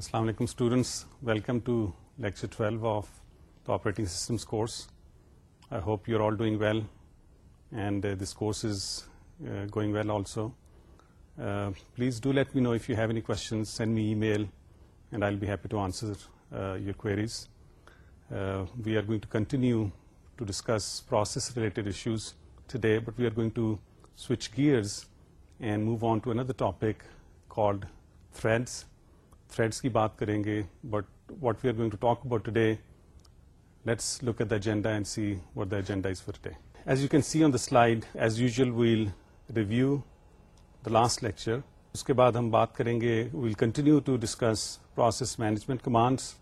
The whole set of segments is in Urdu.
السلام علیکم students welcome to lecture twelve operating systems course I hope you are all doing well and this course is going well also please do let me know if you have any send me email and I will be happy to answer your queries we are going to continue to discuss process related issues but we are going to switch gears and move on to another topic called threads threads کی بات کریں گے but what we are going to talk about today let's look at the agenda and see what the agenda is forty as you can see on the slide as usual we'll review the last lecture اس کے بعد ہم بات کریں گے we'll continue to discuss process management commands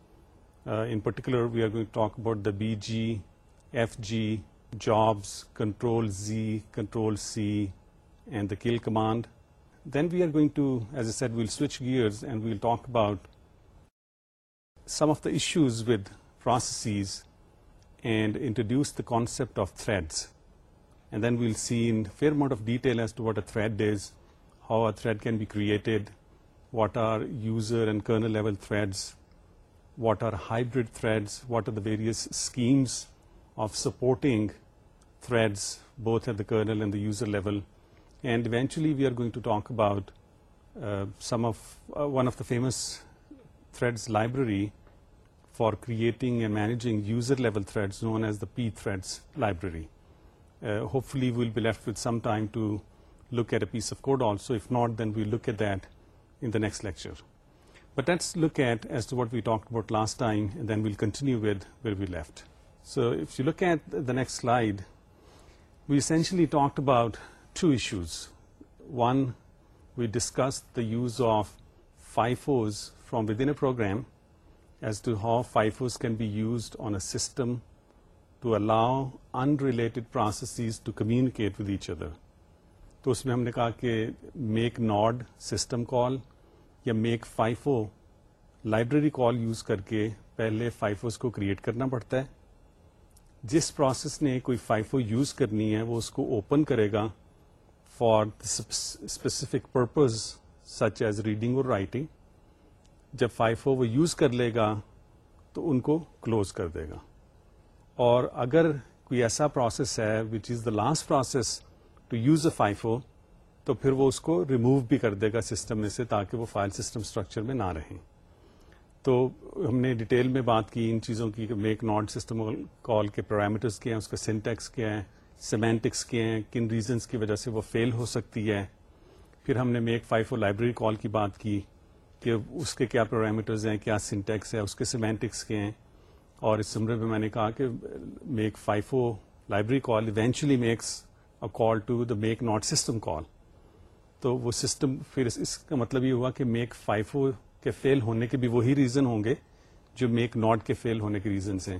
in particular we are going to talk about the B G F G jobs control Z control C and the kill command set we'll switch gear talk about some of the issues and introduce thread then we'll see in fair amount of detail how thread can be created what are user and kernel threads what are hybrid threads what are the various schemes of supporting thread both at the kernel And eventually we are going to talk about uh, uh, one of the famous threads library for creating and managing user level threads known as the pthreads library. Uh, hopefully we'll be left with some time to look at a piece of code also. If not, then we'll look at that in the next lecture. But let's look at as to what we talked about last time, and then we'll continue with where we left. So if you look at the next slide, we essentially talked about two issues one we discussed the use of FIFOs from within a program as to how FIFOs can be used on a system to allow unrelated processes to communicate with each other تو اس میں ہم نے کہا کہ میک ناڈ سسٹم کال یا make FIFO library call use کر کے پہلے فائفوز کو کریٹ کرنا پڑتا ہے جس پروسیس نے کوئی فائفو یوز کرنی ہے وہ اس کو اوپن کرے گا for specific purpose such as reading اور رائٹنگ جب فائفو وہ یوز کر لے گا تو ان کو کلوز کر دے گا اور اگر کوئی ایسا پروسیس ہے which is the last process to use a FIFO تو پھر وہ اس کو ریموو بھی کر دے گا سسٹم میں سے تاکہ وہ فائل سسٹم اسٹرکچر میں نہ رہیں تو ہم نے ڈیٹیل میں بات کی ان چیزوں کی میک ایک سسٹم کال کے پیرامیٹرس کیا ہیں اس کا سینٹیکس کیا ہے سیمینٹکس کے ہیں کن ریزنس کی وجہ سے وہ فیل ہو سکتی ہے پھر ہم نے make five four library call کی بات کی کہ اس کے کیا پیرامیٹرز ہیں کیا سنٹیکس ہے اس کے سیمینٹکس کے ہیں اور اس زمرے میں میں نے کہا کہ make FIFO library call eventually makes a call to the make nod system call تو وہ سسٹم پھر اس کا مطلب یہ ہوا کہ میک فائیو کے فیل ہونے کے بھی وہی ریزن ہوں گے جو میک ناٹ کے فیل ہونے کے ریزنس ہیں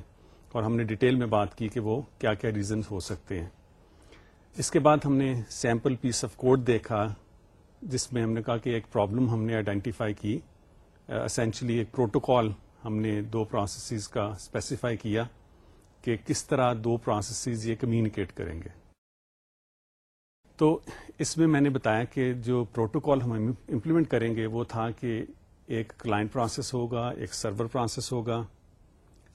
اور ہم نے ڈیٹیل میں بات کی کہ وہ کیا کیا ریزنس ہو سکتے ہیں اس کے بعد ہم نے سیمپل پیس آف کوڈ دیکھا جس میں ہم نے کہا کہ ایک پرابلم ہم نے آئیڈینٹیفائی کی اسینشلی ایک پروٹوکال ہم نے دو پروسیسز کا اسپیسیفائی کیا کہ کس طرح دو پروسیسز یہ کمیونیکیٹ کریں گے تو اس میں میں نے بتایا کہ جو پروٹوکال ہم امپلیمنٹ کریں گے وہ تھا کہ ایک کلائنٹ پروسیس ہوگا ایک سرور پروسیس ہوگا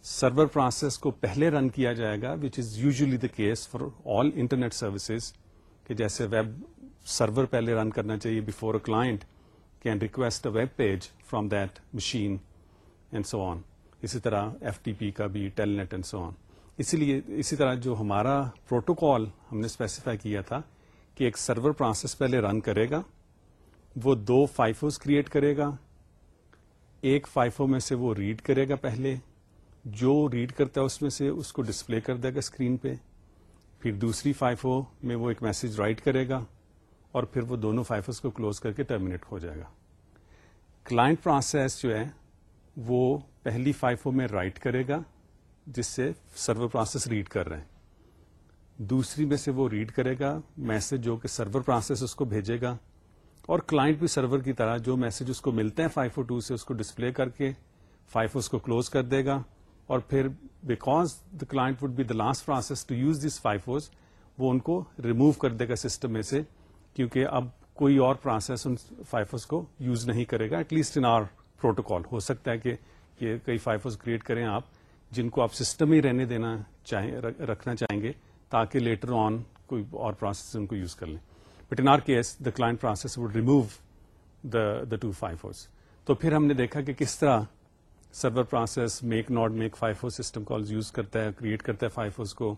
سرور پروسیس کو پہلے رن کیا جائے گا which is usually the case for all internet services کہ جیسے ویب سرور پہلے رن کرنا چاہیے before a client can request a web page from that machine and so on اسی طرح ایف ٹی پی کا بھی telnet and so on اسی لیے اسی طرح جو ہمارا پروٹوکال ہم نے اسپیسیفائی کیا تھا کہ ایک سرور پروسیس پہلے رن کرے گا وہ دو فائفوز کریٹ کرے گا ایک فائفو میں سے وہ ریڈ کرے گا پہلے جو ریڈ کرتا ہے اس میں سے اس کو ڈسپلے کر دے گا اسکرین پہ پھر دوسری فائفو میں وہ ایک میسج رائٹ کرے گا اور پھر وہ دونوں فائفوز کو کلوز کر کے ٹرمینیٹ ہو جائے گا کلائنٹ پروسیس جو ہے وہ پہلی فائفو میں رائٹ کرے گا جس سے سرور پروسیس ریڈ کر رہے ہیں دوسری میں سے وہ ریڈ کرے گا میسج جو کہ سرور پروسیس اس کو بھیجے گا اور کلائنٹ بھی سرور کی طرح جو میسج اس کو ملتے ہیں فائیو ٹو سے اس کو ڈسپلے کر کے فائیو اس کو کلوز کر دے گا اور پھر because the client would be the last process to use this fifos وہ ان کو ریموو کر دے گا سسٹم میں سے کیونکہ اب کوئی اور پروسیس ان فائفوز کو یوز نہیں کرے گا at least in our protocol ہو سکتا ہے کہ یہ کئی فائفوز کریٹ کریں آپ جن کو آپ سسٹم ہی رہنے دینا چاہیں رکھنا چاہیں گے تاکہ لیٹر آن کوئی اور پروسیس ان کو یوز کر لیں but in our case the client process would remove the two fifos تو پھر ہم نے دیکھا کہ کس طرح server process mknod mkfifo system calls use کرتا ہے کریٹ کرتا ہے فائیوز کو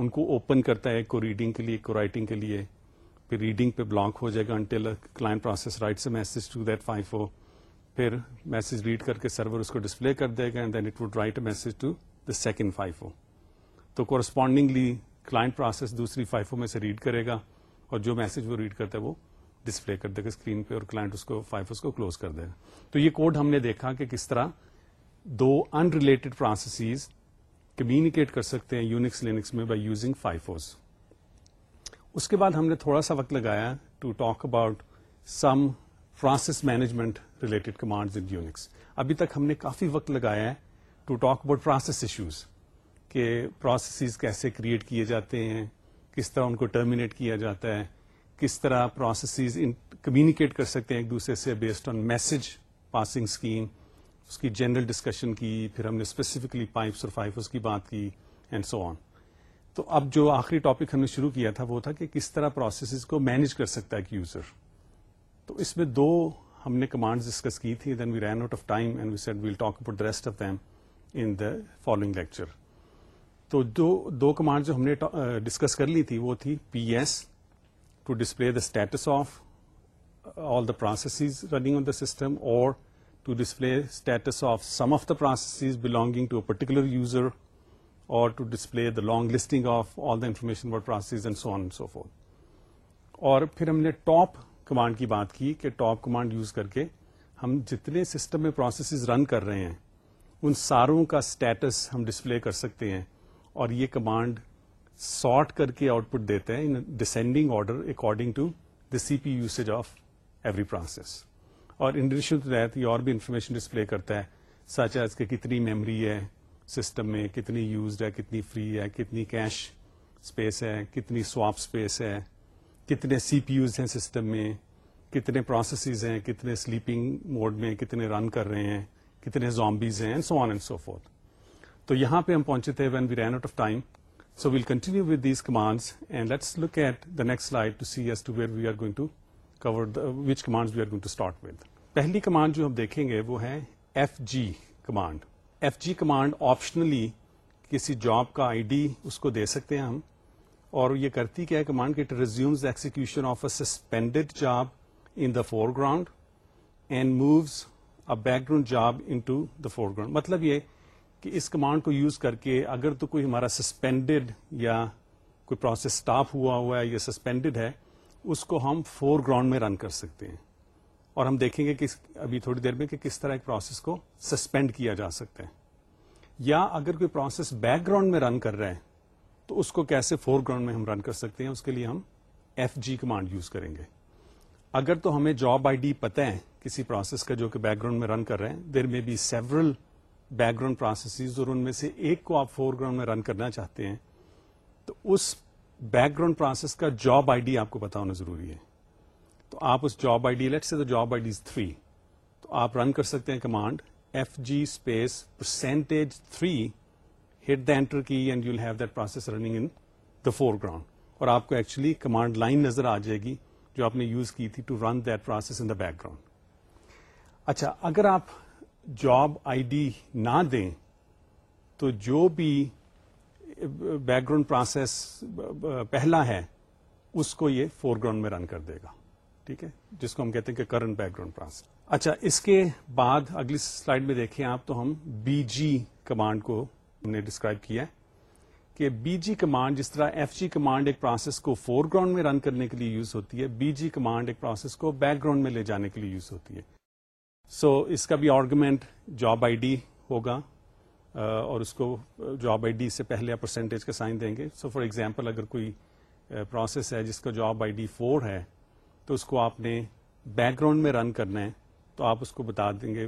ان کو اوپن کرتا ہے کو ریڈنگ کے لیے کو رائٹنگ کے لیے پھر ریڈنگ پہ بلاک ہو جائے گا انٹل کلائنٹ پروسیس رائٹ سے message to that FIFO message read کر کے سرور اس کو ڈسپلے کر دے گا and then it would write a message to the second FIFO تو کورسپونڈنگلی کلائنٹ پروسیس دوسری فائیف میں سے ریڈ کرے گا اور جو میسج وہ ریڈ کرتا ہے وہ ڈسپلے کر دے گا اسکرین پہ اور کلائنٹ اس کو فائیوز کو کلوز کر دے گا تو یہ کوڈ ہم نے دیکھا کہ کس طرح دو انریلیٹڈ پروسیسز کمیونیکیٹ کر سکتے ہیں یونکس لینکس میں بائی یوزنگ فائیفوز اس کے بعد ہم نے تھوڑا سا وقت لگایا to talk about some process management related commands in Unix ابھی تک ہم نے کافی وقت لگایا ہے to talk about process issues کہ پروسیسز کیسے کریٹ کیے جاتے ہیں کس طرح ان کو ٹرمینیٹ کیا جاتا ہے کس طرح پروسیسز کمیونیکیٹ کر سکتے ہیں ایک دوسرے سے based on message passing scheme اس کی جنرل ڈسکشن کی پھر ہم نے اسپیسیفکلی فائفس اور اب جو آخری ٹاپک ہم نے شروع کیا تھا وہ تھا کہ کس طرح پروسیسز کو مینج کر سکتا ہے ایک یوزر تو اس میں دو ہم نے کمانڈز ڈسکس کی تھی then we ran out of time and we said we'll talk about the rest of them in the following lecture تو دو کمانڈ جو ہم نے ڈسکس uh, کر لی تھی وہ تھی P S to display the status of all the processes running on the system اور to display status of some of the display belonging to listing of user اور to display the long listing of all the information اور پھر ہم نے ٹاپ کمانڈ کی بات کی کہ ٹاپ کمانڈ یوز کر کے ہم جتنے سسٹم میں پروسیسز رن کر رہے ہیں ان ساروں کا اسٹیٹس ہم ڈسپلے کر سکتے ہیں اور یہ کمانڈ سارٹ کر کے آؤٹ پٹ دیتے ہیں in descending order according to the C P usage of every process اور انڈیویژل تحت یہ اور بھی انفارمیشن ڈسپلے کرتا ہے سچ ہے اس کتنی میموری ہے سسٹم میں کتنی یوزڈ ہے کتنی فری ہے کتنی کیش اسپیس ہے کتنی سواپ اسپیس ہے کتنے سی پی یوز ہیں سسٹم میں کتنے پروسیسز ہیں کتنے سلیپنگ موڈ میں کتنے رن کر رہے ہیں کتنے زومبیز ہیں so on and so forth تو یہاں پہ ہم پہنچے تھے when we ran out of time so we'll continue with these commands and let's look at the next life we are going to cover which command we are going to start with پہلی کمانڈ جو ہم دیکھیں گے وہ ہے F G command F G command optionally کسی جاب کا آئی ڈی اس کو دے سکتے ہیں ہم اور یہ کرتی کیا ہے کمانڈ کہ resumes execution of a suspended job in the foreground and moves a background job into the foreground مطلب یہ کہ اس کمانڈ کو یوز کر کے اگر تو کوئی ہمارا سسپینڈیڈ یا کوئی پروسیس اسٹاپ ہوا ہوا ہے یا سسپینڈیڈ ہے اس کو ہم فور گراؤنڈ میں رن کر سکتے ہیں اور ہم دیکھیں گے کہ ابھی تھوڑی دیر میں کہ کس طرح ایک پروسیس کو سسپینڈ کیا جا سکتا ہے یا اگر کوئی پروسیس بیک گراؤنڈ میں رن کر رہا ہے تو اس کو کیسے فور گراؤنڈ میں ہم رن کر سکتے ہیں اس کے لیے ہم ایف جی کمانڈ یوز کریں گے اگر تو ہمیں جاب آئی ڈی پتہ ہے کسی پروسیس کا جو کہ بیک گراؤنڈ میں رن کر رہے ہیں there may be several background processes اور ان میں سے ایک کو آپ فور گراؤنڈ میں رن کرنا چاہتے ہیں تو اس بیک گراؤنڈ پروسیس کا جاب آئی ڈی آپ کو پتا ہونا ضروری ہے تو آپ اس جاب آئی ڈی لیٹ سے جاب آئی ڈی تھری تو آپ رن کر سکتے ہیں command F G space percentage three hit the enter key and you have that process running in the foreground اور آپ کو ایکچولی کمانڈ لائن نظر آ جائے گی جو آپ نے یوز کی تھی to run that process in the background اچھا اگر آپ جاب آئی ڈی نہ دیں تو جو بھی بیک گراؤنڈ پروسیس پہلا ہے اس کو یہ فور گراؤنڈ میں رن کر دے گا ٹھیک ہے جس کو ہم کہتے ہیں کہ کرنٹ بیک گراؤنڈ ٹرانسفر اچھا اس کے بعد اگلی سلائڈ میں دیکھیں آپ تو ہم بی جی کمانڈ کو ہم نے ڈسکرائب کیا کہ بی جی کمانڈ جس طرح ایف جی کمانڈ ایک پروسیس کو فور گراؤنڈ میں رن کرنے کے لیے یوز ہوتی ہے بی جی کمانڈ ایک پروسیس کو بیک گراؤنڈ میں لے جانے کے لیے یوز ہوتی ہے سو so, اس کا بھی آرگومنٹ جاب آئی ڈی ہوگا اور اس کو جاب آئی ڈی سے پہلے آپ پرسینٹیج کا سائن دیں گے سو فار ایگزامپل اگر کوئی پروسیس ہے جس کا جاب آئی ڈی فور ہے تو اس کو آپ نے بیک گراؤنڈ میں رن کرنا ہے تو آپ اس کو بتا دیں گے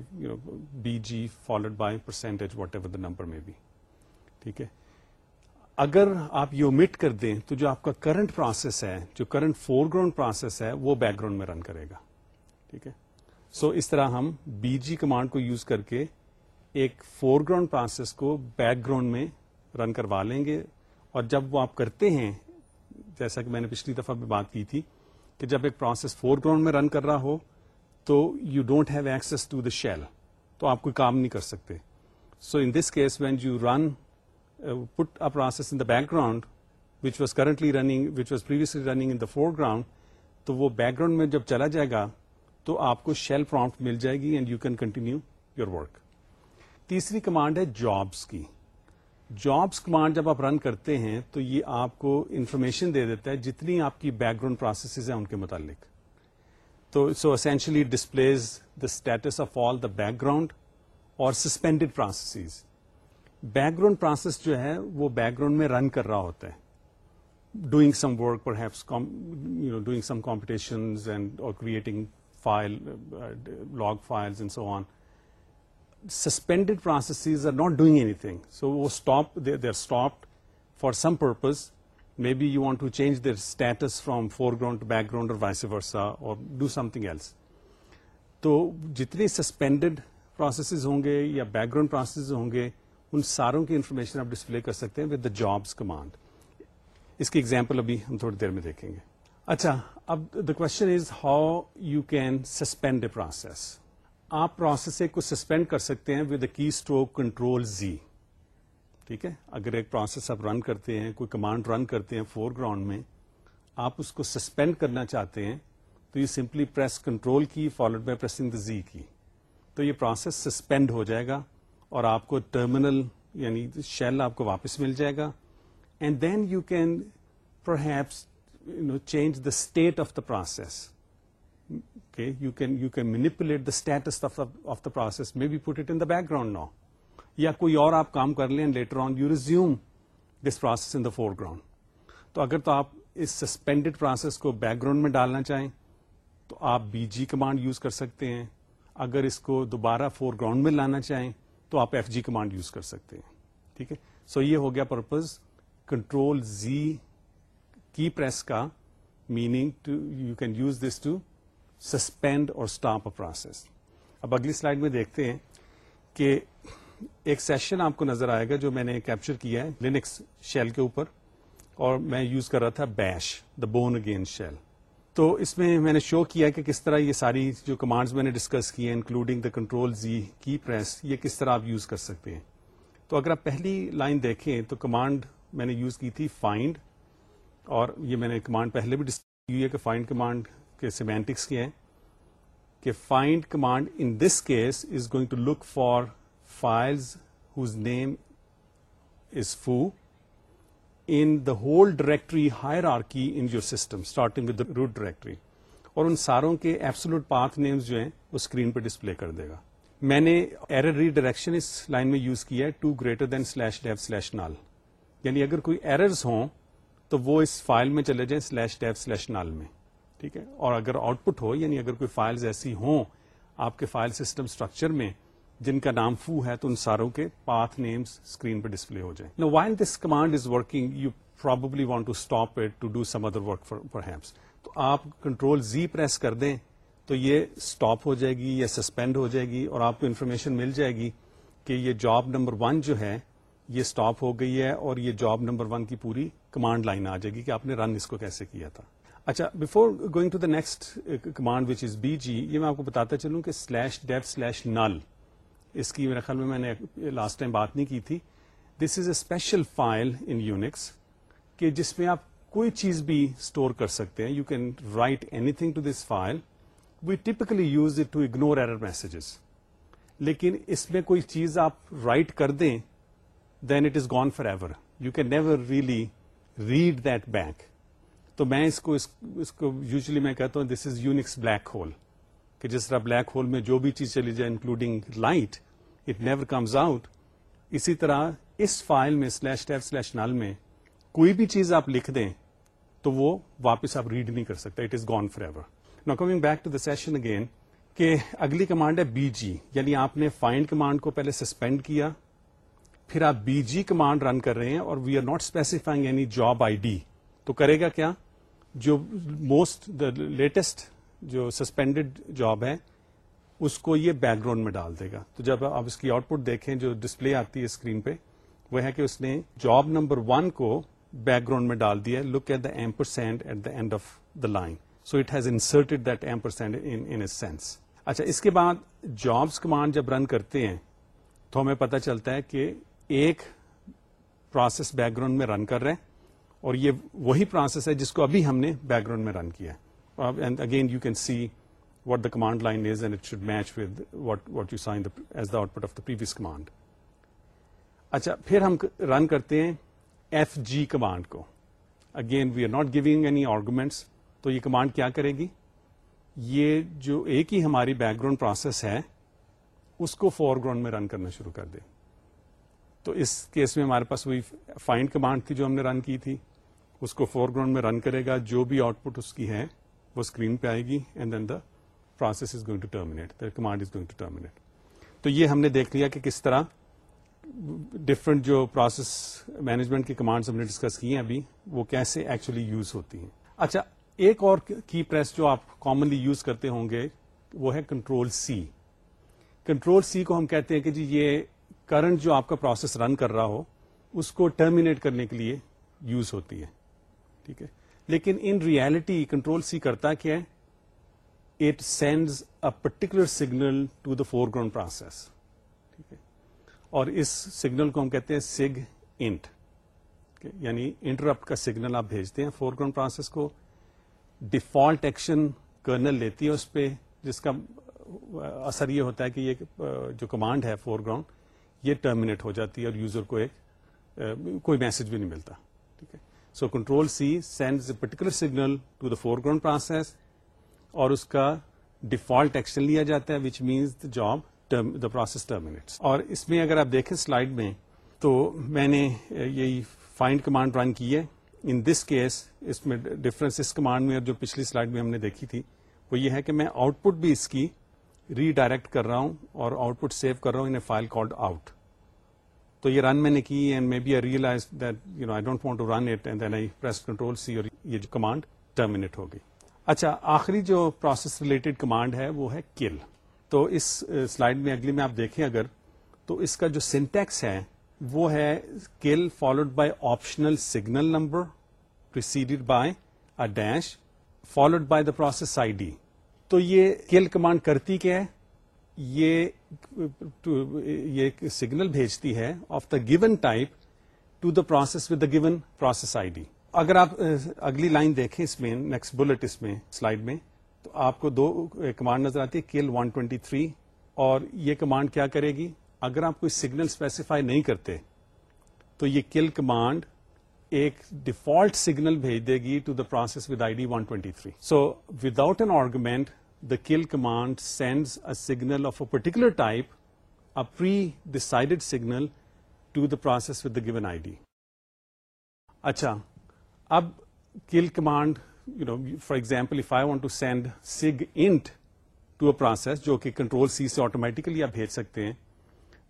B G followed by percentage whatever the number میں بھی ٹھیک ہے اگر آپ یہ امٹ کر دیں تو جو آپ کا کرنٹ پروسیس ہے جو کرنٹ فور گراؤنڈ پروسیس ہے وہ بیک گراؤنڈ میں رن کرے گا ٹھیک ہے سو اس طرح ہم بی جی کمانڈ کو یوز کر کے ایک فور گراؤنڈ پروسیس کو بیک گراؤنڈ میں رن کروا لیں گے اور جب وہ آپ کرتے ہیں جیسا کہ میں نے پچھلی دفعہ بھی بات کی تھی کہ جب ایک پروسیس فور گراؤنڈ میں رن کر رہا ہو تو you don't have access to the shell تو آپ کوئی کام نہیں کر سکتے so in this case when you run put a process in the background which was currently running which was previously running in the foreground تو وہ بیک گراؤنڈ میں جب چلا جائے گا تو آپ کو شیل پروفٹ مل جائے گی and you can continue your work تیسری کمانڈ ہے جابس کی جابس کمانڈ جب آپ رن کرتے ہیں تو یہ آپ کو انفارمیشن دے دیتا ہے جتنی آپ کی بیک گراؤنڈ پروسیسز ہیں ان کے متعلق تو so essentially displays the status of all the background اور suspended processes background process جو ہے وہ بیک گراؤنڈ میں رن کر رہا ہوتا ہے doing some work perhaps doing some computation creating file log and so on suspended processes are not doing anything supposed for some purpose maybe you want to change their status from foreground background اور وائس ورسا اور ڈو سمتنگ ایلس تو جتنے سسپینڈیڈ پروسیسز ہوں گے یا بیک گراڈ پروسیسز ہوں گے ان ساروں کی انفارمیشن آپ ڈسپلے کر سکتے ہیں وت دا جاب کمانڈ اس کی ایگزامپل ابھی ہم تھوڑی دیر میں دیکھیں گے اچھا اب the question is how you can suspend a process آپ پروسیس کو سسپینڈ کر سکتے ہیں ود کی اسٹروک کنٹرول زی ٹھیک ہے اگر ایک پروسیس آپ رن کرتے ہیں کوئی کمانڈ رن کرتے ہیں فور گراؤنڈ میں آپ اس کو سسپینڈ کرنا چاہتے ہیں تو یہ simply press control key followed by pressing the Z key تو یہ پروسیس سسپینڈ ہو جائے گا اور آپ کو ٹرمینل یعنی شیل آپ کو واپس مل جائے گا and then you can now change the state of the process you can you can manipulate status of the process process be put it in background now یا کوئی اور آپ کام کر لیں later on you resume this process in the foreground تو اگر تو آپ اس سسپینڈیڈ پروسیس کو بیک گراؤنڈ میں ڈالنا چاہیں تو آپ بی جی کمانڈ یوز کر سکتے ہیں اگر اس کو دوبارہ فور گراؤنڈ میں لانا چاہیں تو آپ ایف جی کمانڈ یوز کر سکتے ہیں ٹھیک ہے سو یہ ہو گیا پرپز کنٹرول زی کی پریس کا meaning to you can use this to suspend اور اسٹاپ پروسیس اب اگلی سلائڈ میں دیکھتے ہیں کہ ایک سیشن آپ کو نظر آئے گا جو میں نے کیپچر کیا ہے لینکس شیل کے اوپر اور میں یوز کر رہا تھا بیش دا بون اگین شیل تو اس میں میں نے شو کیا کہ کس طرح یہ ساری جو کمانڈز میں نے ڈسکس کی ہیں انکلوڈنگ دا کنٹرول زی کی پریس یہ کس طرح آپ یوز کر سکتے ہیں تو اگر آپ پہلی لائن دیکھیں تو کمانڈ میں نے یوز کی تھی فائنڈ اور یہ میں نے کمانڈ پہلے بھی ڈسکس کی ہے کہ فائنڈ کمانڈ کے سیمینٹکس کی ہیں کہ find command in this case is going to look for files whose name is foo in the whole directory hierarchy in your system starting with root directory اور ان ساروں کے ایپسلوٹ پاتھ نیمز جو ہیں وہ اسکرین پہ ڈسپلے کر دے گا میں نے ایرر ری ڈائریکشن اس لائن میں یوز کیا ہے two greater than slash dev slash null یعنی اگر کوئی ایررز ہوں تو وہ اس فائل میں چلے جائیں سلیش ڈیو سلیش نال میں ٹھیک ہے اور اگر آؤٹ پٹ ہو یعنی اگر کوئی فائلز ایسی ہوں آپ کے فائل سسٹم اسٹرکچر میں جن کا نام فو ہے تو ان ساروں کے پاتھ نیمز اسکرین پہ ڈسپلے ہو جائیں now this command is working you probably want to stop it to do some other work for تو آپ کنٹرول زی پریس کر دیں تو یہ اسٹاپ ہو جائے گی یا سسپینڈ ہو جائے گی اور آپ کو انفارمیشن مل جائے گی کہ یہ جاب نمبر ون جو ہے یہ اسٹاپ ہو گئی ہے اور یہ جاب نمبر ون کی پوری کمانڈ لائن آ جائے گی کہ آپ نے رن اس کو کیسے کیا تھا اچھا before going to the next command which is B G یہ میں آپ کو بتاتا چلوں کہ سلیش ڈیف سلیش نل اس کی میرے خیال میں میں نے لاسٹ ٹائم بات نہیں کی تھی this is a special file in Unix کہ جس میں آپ کوئی چیز بھی اسٹور کر سکتے ہیں you can write anything to this file we typically use it to ignore error messages لیکن اس میں کوئی چیز آپ رائٹ کر دیں then it is gone forever you can never really read that back تو میں اس کو اس کو یوزلی میں کہتا ہوں this is Unix black hole کہ جس طرح بلیک ہول میں جو بھی چیز چلی جائے including light it never comes out اسی طرح اس فائل میں سلیش سلیش ٹیپ میں کوئی بھی چیز آپ لکھ دیں تو وہ واپس آپ ریڈ نہیں کر سکتے it is gone forever no coming back to the session again کہ اگلی کمانڈ ہے بی جی یعنی آپ نے فائنڈ کمانڈ کو پہلے سسپینڈ کیا پھر آپ بی جی کمانڈ رن کر رہے ہیں اور we are not specifying any job I D تو کرے گا کیا جو موسٹ دا لیٹسٹ جو سسپینڈیڈ جاب ہے اس کو یہ بیک گراؤنڈ میں ڈال دے گا تو جب آپ اس کی آؤٹ پٹ دیکھیں جو ڈسپلے آتی ہے اسکرین پہ وہ ہے کہ اس نے جاب نمبر ون کو بیک گراؤنڈ میں ڈال دیا look at the sand at the end of the line so it has inserted that sand in sense اچھا اس کے بعد جابس کمانڈ جب رن کرتے ہیں تو ہمیں پتہ چلتا ہے کہ ایک پروسیس بیک گراؤنڈ میں رن کر رہے ہیں اور یہ وہی پروسیس ہے جس کو ابھی ہم نے بیک گراؤنڈ میں رن کیا ہے see what the command line is and it should match with what what you sign as the output of the previous command اچھا پھر ہم رن کرتے ہیں ایف جی کمانڈ کو again we are not giving any arguments تو یہ کمانڈ کیا کرے گی یہ جو ایک ہی ہماری بیک گراؤنڈ پروسیس ہے اس کو فور گراؤنڈ میں رن کرنا شروع کر دے تو اس کیس میں ہمارے پاس وہی فائنڈ کمانڈ تھی جو ہم نے رن کی تھی اس کو فور گراؤنڈ میں رن کرے گا جو بھی آؤٹ پٹ اس کی ہے وہ اسکرین پہ آئے گی and then the process is is going going to to terminate terminate command تو یہ ہم نے دیکھ لیا کہ کس طرح ڈفرنٹ جو پروسیس مینجمنٹ کی کمانڈ ہم نے ڈسکس کی ہیں ابھی وہ کیسے ایکچولی یوز ہوتی ہیں اچھا ایک اور کی پریس جو آپ کامنلی یوز کرتے ہوں گے وہ ہے کنٹرول سی کنٹرول سی کو ہم کہتے ہیں کہ جی یہ کرنٹ جو آپ کا پروسیس رن کر رہا ہو اس کو ٹرمینیٹ کرنے کے لیے یوز ہوتی ہے ٹھیک ہے لیکن ان ریالٹی کنٹرول سی کرتا کیا ہے it sends a particular signal to the foreground process ٹھیک ہے اور اس سگنل کو ہم کہتے ہیں سگ انٹ یعنی انٹرپٹ کا سگنل آپ بھیجتے ہیں فور گراؤنڈ پروسیس کو ڈیفالٹ ایکشن کرنل لیتی ہے اس پہ جس کا اثر یہ ہوتا ہے کہ یہ جو کمانڈ ہے فور گراؤنڈ یہ ٹرمینیٹ ہو جاتی ہے اور یوزر کو ایک کوئی میسج بھی نہیں ملتا ٹھیک ہے so control C send a particular signal to the foreground process اور اس کا ڈیفالٹ ایکشن لیا جاتا ہے which means the job the process اور اس میں اگر آپ دیکھیں سلائڈ میں تو میں نے یہی فائنڈ کمانڈ رن کی ہے ان دس کیس اس میں ڈفرنس اس کمانڈ میں اور جو پچھلی سلائڈ میں ہم نے دیکھی تھی وہ یہ ہے کہ میں آؤٹ پٹ بھی اس کی ری ڈائریکٹ کر رہا ہوں اور آؤٹ پٹ سیو کر رہا ہوں in a file called out تو یہ رن میں نے کی and be I realize that you know I don't want to run it and then I control C اور یہ جو کمانڈ ٹرمینیٹ ہوگی اچھا آخری جو پروسیس ریلیٹڈ کمانڈ ہے وہ ہے کل تو اس سلائڈ uh, میں اگلی میں آپ دیکھیں اگر تو اس کا جو سینٹیکس ہے وہ ہے kill followed by optional signal number by a dash followed by the process I D تو یہ کل کمانڈ کرتی کیا ہے یہ سگنل بھیجتی ہے of the given type to the process with the given process I D اگر آپ اگلی لائن دیکھیں اس میں نیکسٹ بلٹ اس میں سلائڈ میں تو آپ کو دو کمانڈ نظر آتی ہے کل ون ٹوینٹی تھری اور یہ کمانڈ کیا کرے گی اگر آپ کوئی سگنل اسپیسیفائی نہیں کرتے تو یہ کل کمانڈ ایک ڈیفالٹ سگنل بھیج دے گی to the process with I D one twenty three so without an argument the kill command sends a signal of a particular type a decided decided to the process with the given I D اچھا اب kill command you know for example if I want to send sig int to a process جو کہ کنٹرول سی سے آٹومیٹکلی آپ بھیج سکتے ہیں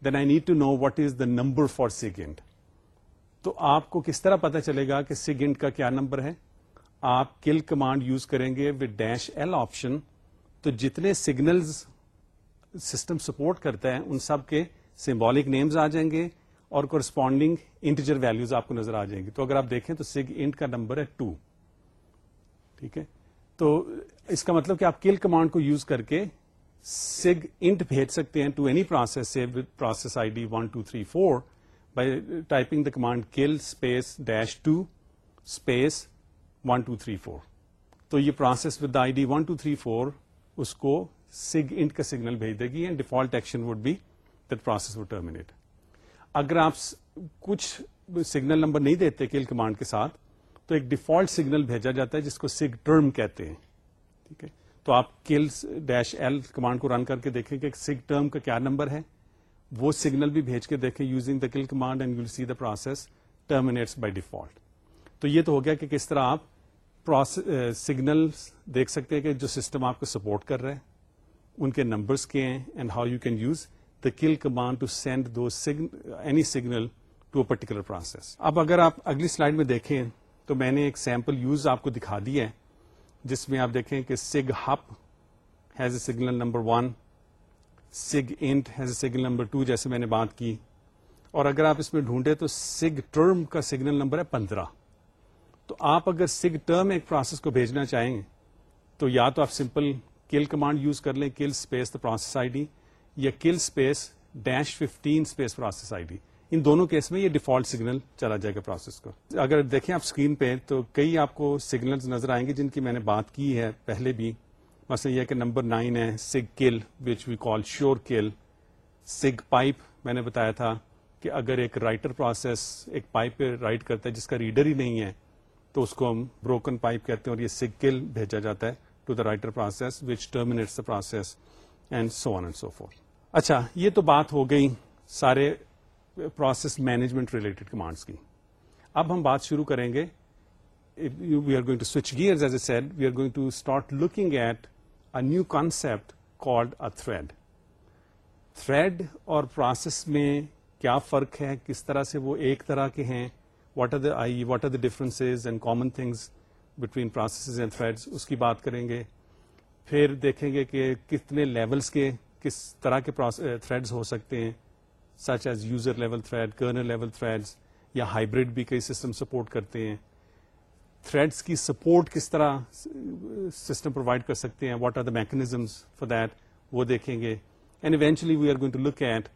then I need to know what is the number for sig int. تو آپ کو کس طرح پتا چلے گا کہ سیگنٹ کا کیا نمبر ہے آپ کل کمانڈ یوز کریں گے وتھ ڈیش ایل آپشن تو جتنے سگنلز سسٹم سپورٹ کرتا ہے ان سب کے سمبولک نیمز آ جائیں گے اور کورسپونڈنگ انٹیجر ویلوز آپ کو نظر آ جائیں گے تو اگر آپ دیکھیں تو سگ انٹ کا نمبر ہے ٹو ٹھیک ہے تو اس کا مطلب کہ آپ کل کمانڈ کو یوز کر کے سگ انٹ بھیج سکتے ہیں ٹو اینی پروسیس سے process I D one two three four by typing the command kill space dash two space one two three four تو یہ process with I D one two three four اس کو سگ انٹ کا سگنل بھیج دے گی and default action would be that process terminate اگر آپ کچھ سگنل نمبر نہیں دیتے کل کمانڈ کے ساتھ تو ایک ڈیفالٹ سگنل بھیجا جاتا ہے جس کو سگ ٹرم کہتے ہیں ٹھیک ہے تو آپ کل ڈیش ایل کمانڈ کو رن کر کے دیکھیں کہ سگ ٹرم کا کیا نمبر ہے وہ سگنل بھی بھیج کے دیکھیں using the kill command and you see the process terminates by default تو یہ تو ہو گیا کہ کس طرح آپ سگنل uh, دیکھ سکتے ہیں کہ جو سسٹم آپ کو سپورٹ کر رہے ہیں ان کے نمبرس کے ہیں and how you can use the kill command to send to any signal to a particular process اب اگر آپ اگلی سلائڈ میں دیکھیں تو میں نے ایک سیمپل یوز آپ کو دکھا دی ہے جس میں آپ دیکھیں کہ SIGHUP has a signal number one SIGINT has a signal number two جیسے میں نے بات کی اور اگر آپ اس میں ڈھونڈے تو سگ ٹرم کا سگنل نمبر ہے پندرہ تو آپ اگر سگ ٹرم ایک پروسیس کو بھیجنا چاہیں گے تو یا تو آپ سمپل کل کمانڈ یوز کر لیں kill space the process I D یا kill space dash fifteen space process I D ان دونوں کیس میں یہ ڈیفالٹ سگنل چلا جائے گا پروسیس کو اگر دیکھیں آپ اسکرین پہ تو کئی آپ کو سگنل نظر آئیں گے جن کی میں نے بات کی ہے پہلے بھی مسئلہ یہ کہ نمبر نائن ہے sig kill which we call sure kill sig pipe میں نے بتایا تھا کہ اگر ایک رائٹر پروسیس ایک پائپ پہ رائٹ کرتا ہے جس کا ریڈر ہی نہیں ہے تو اس کو ہم بروکن پائپ کہتے ہیں اور یہ سگل بھیجا جاتا ہے to the writer process which terminates the process and so on and so forth اچھا یہ تو بات ہو گئی سارے پروسیس مینجمنٹ ریلیٹڈ کمانڈس کی اب ہم بات شروع کریں گے we are going to switch gears as I said we are going to start looking at a new concept called a thread thread اور پروسیس میں کیا فرق ہے کس طرح سے وہ ایک طرح کے ہیں what are the I what are the differences and common things between processes and threads اس کی بات کریں گے پھر دیکھیں گے کہ کتنے لیولس کے کس طرح کے تھریڈز ہو سکتے ہیں such as user level thread kernel level threads یا ہائیبریڈ بھی کئی سسٹم سپورٹ کرتے ہیں تھریڈس کی سپورٹ کس طرح سسٹم پرووائڈ کر سکتے ہیں what are the mechanisms for that وہ دیکھیں گے and eventually we are going to look at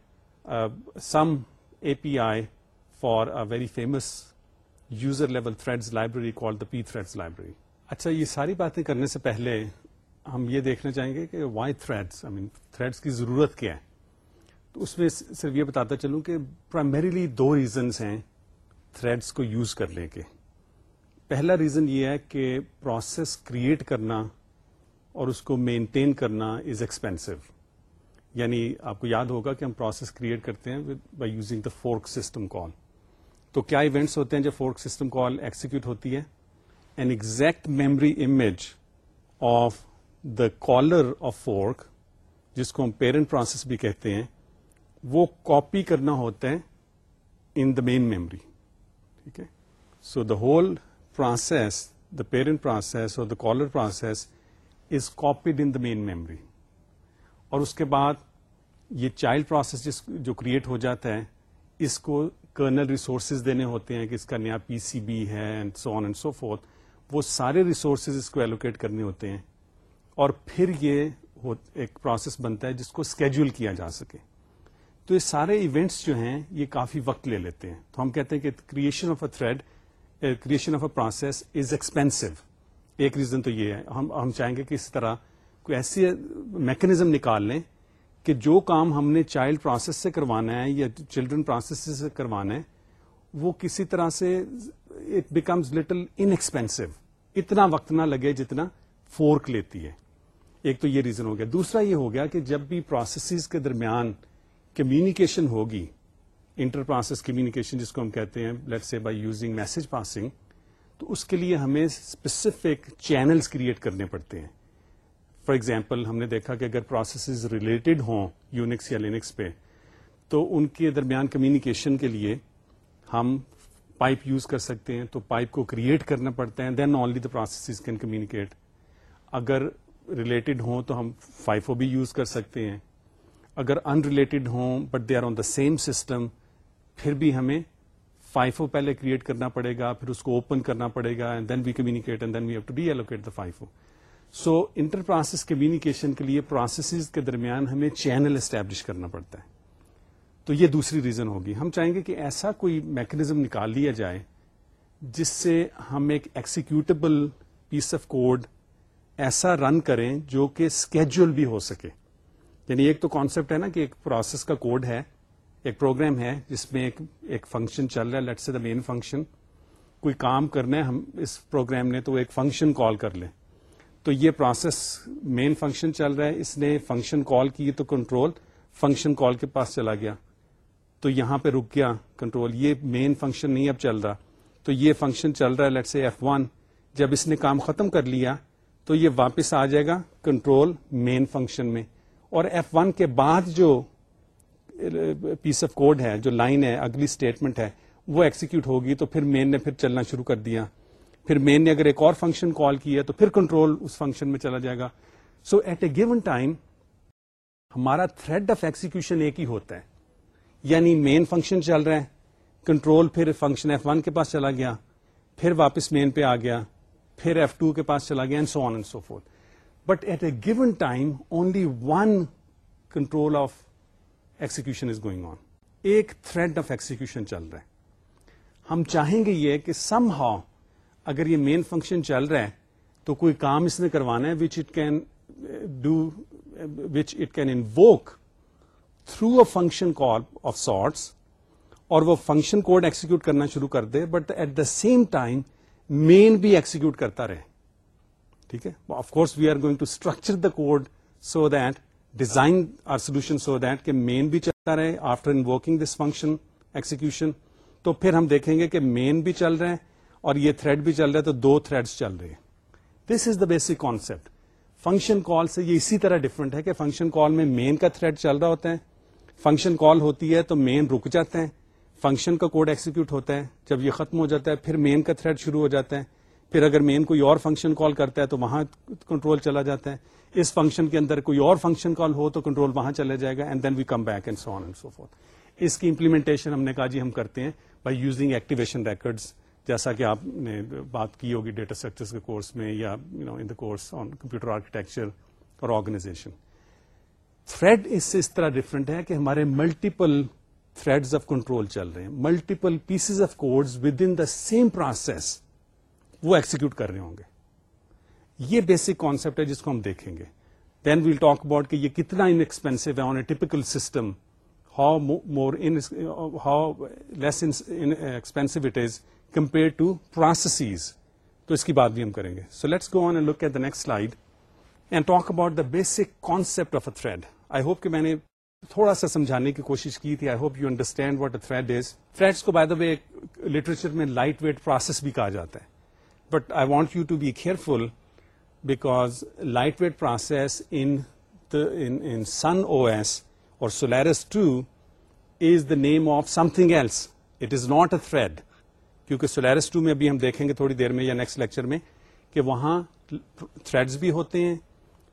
some A P I for a very famous user level thread library call the P thread library اچھا یہ ساری باتیں کرنے سے پہلے ہم یہ دیکھنا چاہیں گے کہ why threads I mean threads کی ضرورت کیا ہے تو اس میں صرف یہ بتاتا چلوں کہ پرائمریلی دو ریزنس ہیں تھریڈس کو یوز کرنے کے پہلا ریزن یہ ہے کہ پروسیس کریٹ کرنا اور اس کو مینٹین کرنا از ایکسپینسو یعنی آپ کو یاد ہوگا کہ ہم پروسیس کریٹ کرتے ہیں by using the fork system call تو کیا ایونٹس ہوتے ہیں جب فورک سسٹم کال ایکسیکیوٹ ہوتی ہے an exact memory image of the caller of fork جس کو ہم پیرنٹ پروسیس بھی کہتے ہیں وہ کاپی کرنا ہوتا ہے ان دا مین میمری ٹھیک ہے so the whole process the parent process اور the caller process is copied in the main memory اور اس کے بعد یہ چائلڈ پروسیس جو کریٹ ہو جاتا ہے اس کو کرنل ریسورسز دینے ہوتے ہیں کہ اس کا نیا پی سی بی ہے so on and so forth وہ سارے ریسورسز اس کو ایلوکیٹ کرنے ہوتے ہیں اور پھر یہ ایک پروسیس بنتا ہے جس کو اسکیڈول کیا جا سکے تو یہ سارے ایونٹس جو ہیں یہ کافی وقت لے لیتے ہیں تو ہم کہتے ہیں کہ creation of a thread creation of a process is expensive ایک ریزن تو یہ ہے ہم چاہیں گے کہ اس طرح کوئی ایسی میکنیزم نکال لیں کہ جو کام ہم نے چائلڈ پروسیس سے کروانا ہے یا چلڈرن پروسیس سے کروانا ہے وہ کسی طرح سے it becomes little inexpensive اتنا وقت نہ لگے جتنا فورک لیتی ہے ایک تو یہ ریزن ہو گیا دوسرا یہ ہو گیا کہ جب بھی پروسیسز کے درمیان کمیونیکیشن ہوگی انٹر پروسیس کمیونیکیشن جس کو ہم کہتے ہیں let's say by using message passing تو اس کے لیے ہمیں اسپیسیفک چینلز کریٹ کرنے پڑتے ہیں فار ایگزامپل ہم نے دیکھا کہ اگر پروسیسز ریلیٹڈ ہوں یونکس یا لینکس پہ تو ان کے درمیان کمیونیکیشن کے لیے ہم پائپ یوز کر سکتے ہیں تو پائپ کو کریٹ کرنا پڑتا ہے then only the processes can communicate اگر ریلیٹڈ ہوں تو ہم فائفو بھی یوز کر سکتے ہیں اگر ان ریلیٹڈ ہوں but they are on the same system پھر بھی ہمیں فائفو پہلے کریٹ کرنا پڑے گا پھر اس کو اوپن کرنا پڑے گا and and then then we we communicate have to deallocate the FIFO so inter process communication کے لیے پروسیسز کے درمیان ہمیں چینل اسٹیبلش کرنا پڑتا ہے تو یہ دوسری ریزن ہوگی ہم چاہیں گے کہ ایسا کوئی میکنزم نکال لیا جائے جس سے ہم ایک ایکسیکیوٹیبل پیس آف کوڈ ایسا رن کریں جو کہ اسکیجل بھی ہو سکے یعنی ایک تو کانسیپٹ ہے نا کہ ایک پروسیس کا کوڈ ہے ایک پروگرام ہے جس میں ایک فنکشن چل رہا ہے let's say the main function کوئی کام کرنا ہے ہم اس پروگرام نے تو ایک فنکشن کال کر لیں تو یہ پروسیس مین فنکشن چل رہا ہے اس نے فنکشن کال کی تو کنٹرول فنکشن کال کے پاس چلا گیا تو یہاں پہ رک گیا کنٹرول یہ مین فنکشن نہیں اب چل رہا تو یہ فنکشن چل رہا ہے لیٹ سے ایف ون جب اس نے کام ختم کر لیا تو یہ واپس آ جائے گا کنٹرول مین فنکشن میں اور ایف ون کے بعد جو پیس آف کوڈ ہے جو لائن ہے اگلی اسٹیٹمنٹ ہے وہ ایکسیکیوٹ ہوگی تو پھر مین نے پھر چلنا شروع کر دیا پھر مین نے اگر ایک اور فنکشن کال کی ہے تو پھر کنٹرول اس فنکشن میں چلا جائے گا so at a given time ہمارا تھریڈ آف ایکسیکیوشن ایک ہی ہوتا ہے یعنی مین فنکشن چل رہا ہے کنٹرول پھر فنکشن ایف ون کے پاس چلا گیا پھر واپس مین پہ آ گیا پھر ایف ٹو کے پاس چلا گیا so on and so forth but at a given time only one control of execution is going on ایک تھریڈ آف ایکسیکیوشن چل رہا ہے ہم چاہیں گے یہ کہ سم ہاؤ اگر یہ مین فنکشن چل رہا ہے تو کوئی کام اس نے کروانا ہے which it can do which it can invoke through a function call of sorts اور وہ فنکشن کوڈ ایکسیکیوٹ کرنا شروع کر دے but at the same time main بھی ایکسیکیوٹ کرتا رہے ٹھیک ہے of course we are going to structure the code so that design our solution so that کہ مین بھی چلتا رہے after invoking this function execution تو پھر ہم دیکھیں گے کہ مین بھی چل رہے ہیں اور یہ تھریڈ بھی چل رہا ہے تو دو تھریڈ چل رہے ہیں this is the basic concept function call سے یہ اسی طرح ڈفرنٹ ہے کہ فنکشن کال میں مین کا تھریڈ چل رہا ہوتا ہے فنکشن کال ہوتی ہے تو مین رک جاتے ہیں فنکشن کا کوڈ ایکسیکیوٹ ہوتا ہے جب یہ ختم ہو جاتا ہے پھر مین کا تھریڈ شروع ہو جاتا ہے پھر اگر مین کوئی اور فنکشن کال کرتا ہے تو وہاں کنٹرول چلا جاتا ہے اس فنکشن کے اندر کوئی اور فنکشن کال ہو تو کنٹرول وہاں چلا جائے گا and then we come back and so on and so forth اس کی امپلیمنٹیشن ہم نے کہا جی ہم کرتے ہیں بائی یوزنگ ایکٹیویشن ریکرڈ جیسا کہ آپ نے بات کی ہوگی ڈیٹا اسٹرکچر کے کورس میں یا in the course on computer architecture اور آرگنائزیشن تھریڈ اس سے اس طرح ڈفرنٹ ہے کہ ہمارے ملٹیپل تھریڈز آف کنٹرول چل رہے ہیں multiple pieces of codes within the same process وہ ایکسیکیوٹ کر رہے ہوں گے یہ بیسک کانسیپٹ ہے جس کو ہم دیکھیں گے دین ویل ٹاک اباؤٹ کہ یہ کتنا ان ایکسپینسو ہے typical system how more how less expensive it is compare to processes تو اس کی بات بھی ہم کریں گے so let's go on look at the next slide and talk about the basic concept of a thread I hope کہ میں نے تھوڑا سا سمجھانے کی کوشش کی تھی I hope you understand what a thread is threads کو بائی دا وے لٹریچر میں لائٹ ویٹ پروسیس بھی کہا جاتا ہے but I want you to be careful because lightweight process in Sun O S اور Solaris two is the name of something else it is not a thread کیونکہ سولیرس ٹو میں ابھی ہم دیکھیں گے تھوڑی دیر میں یا نیکسٹ لیکچر میں کہ وہاں تھریڈز بھی ہوتے ہیں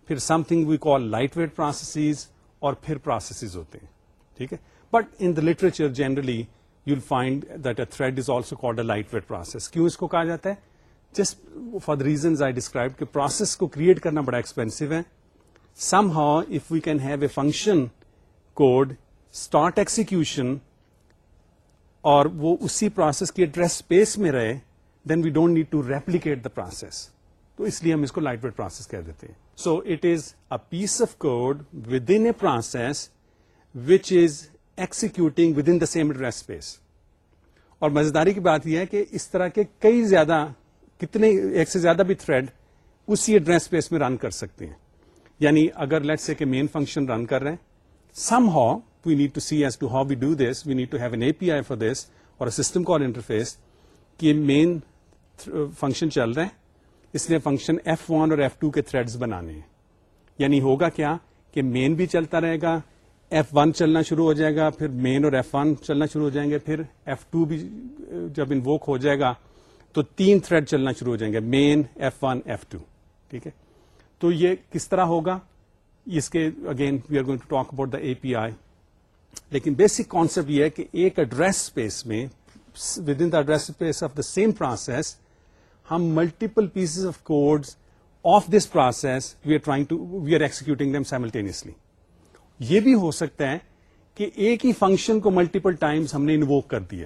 پھر something we call light weight processes اور پھر پروسیسز ہوتے ہیں ٹھیک ہے but in the literature generally you will find that a thread is also called a light weight process کیوں اس کو کہا جاتا ہے just for the reasons I describe کہ پروسیس کو کریٹ کرنا بڑا ایکسپینسو ہے somehow if we can have a function code start execution اور وہ اسی پروسیس کی ایڈریس اسپیس میں رہے then we don't need to replicate the process تو اس لیے ہم اس کو لائٹ ویٹ پروسیس کہہ دیتے ہیں so it is a piece of code within a process which is executing within the same address space اور مزیداری کی بات یہ ہے کہ اس طرح کے کئی زیادہ کتنے ایک سے زیادہ بھی تھریڈ اسی ایڈریس اسپیس میں رن کر سکتے ہیں یعنی اگر لیٹ سے کہ مین فنکشن رن کر رہے ہیں somehow we need to see as to how we do this we need to have an A P I for this اور سسٹم کال انٹرفیس کہ یہ مین فنکشن چل رہے ہیں اس نے فنکشن ایف ون اور ایف ٹو کے تھریڈس بنانے ہیں یعنی ہوگا کیا کہ مین بھی چلتا رہے گا ایف ون چلنا شروع ہو جائے گا پھر مین اور ایف ون چلنا شروع ہو جائیں گے پھر ایف ٹو بھی uh, جب ان ہو جائے گا تو تین تھریڈ چلنا شروع ہو جائیں گے main F one F two ٹھیک ہے تو یہ کس طرح ہوگا اس کے again we are going to talk about the A P I لیکن بیسک کانسیپٹ یہ ہے کہ ایک ایڈریس اسپیس میں within the address space of the same process ہم multiple pieces of code of this process we are trying to we are executing them simultaneously یہ بھی ہو سکتا ہے کہ ایک ہی فنکشن کو ملٹیپل ٹائمس ہم نے انووک کر دیا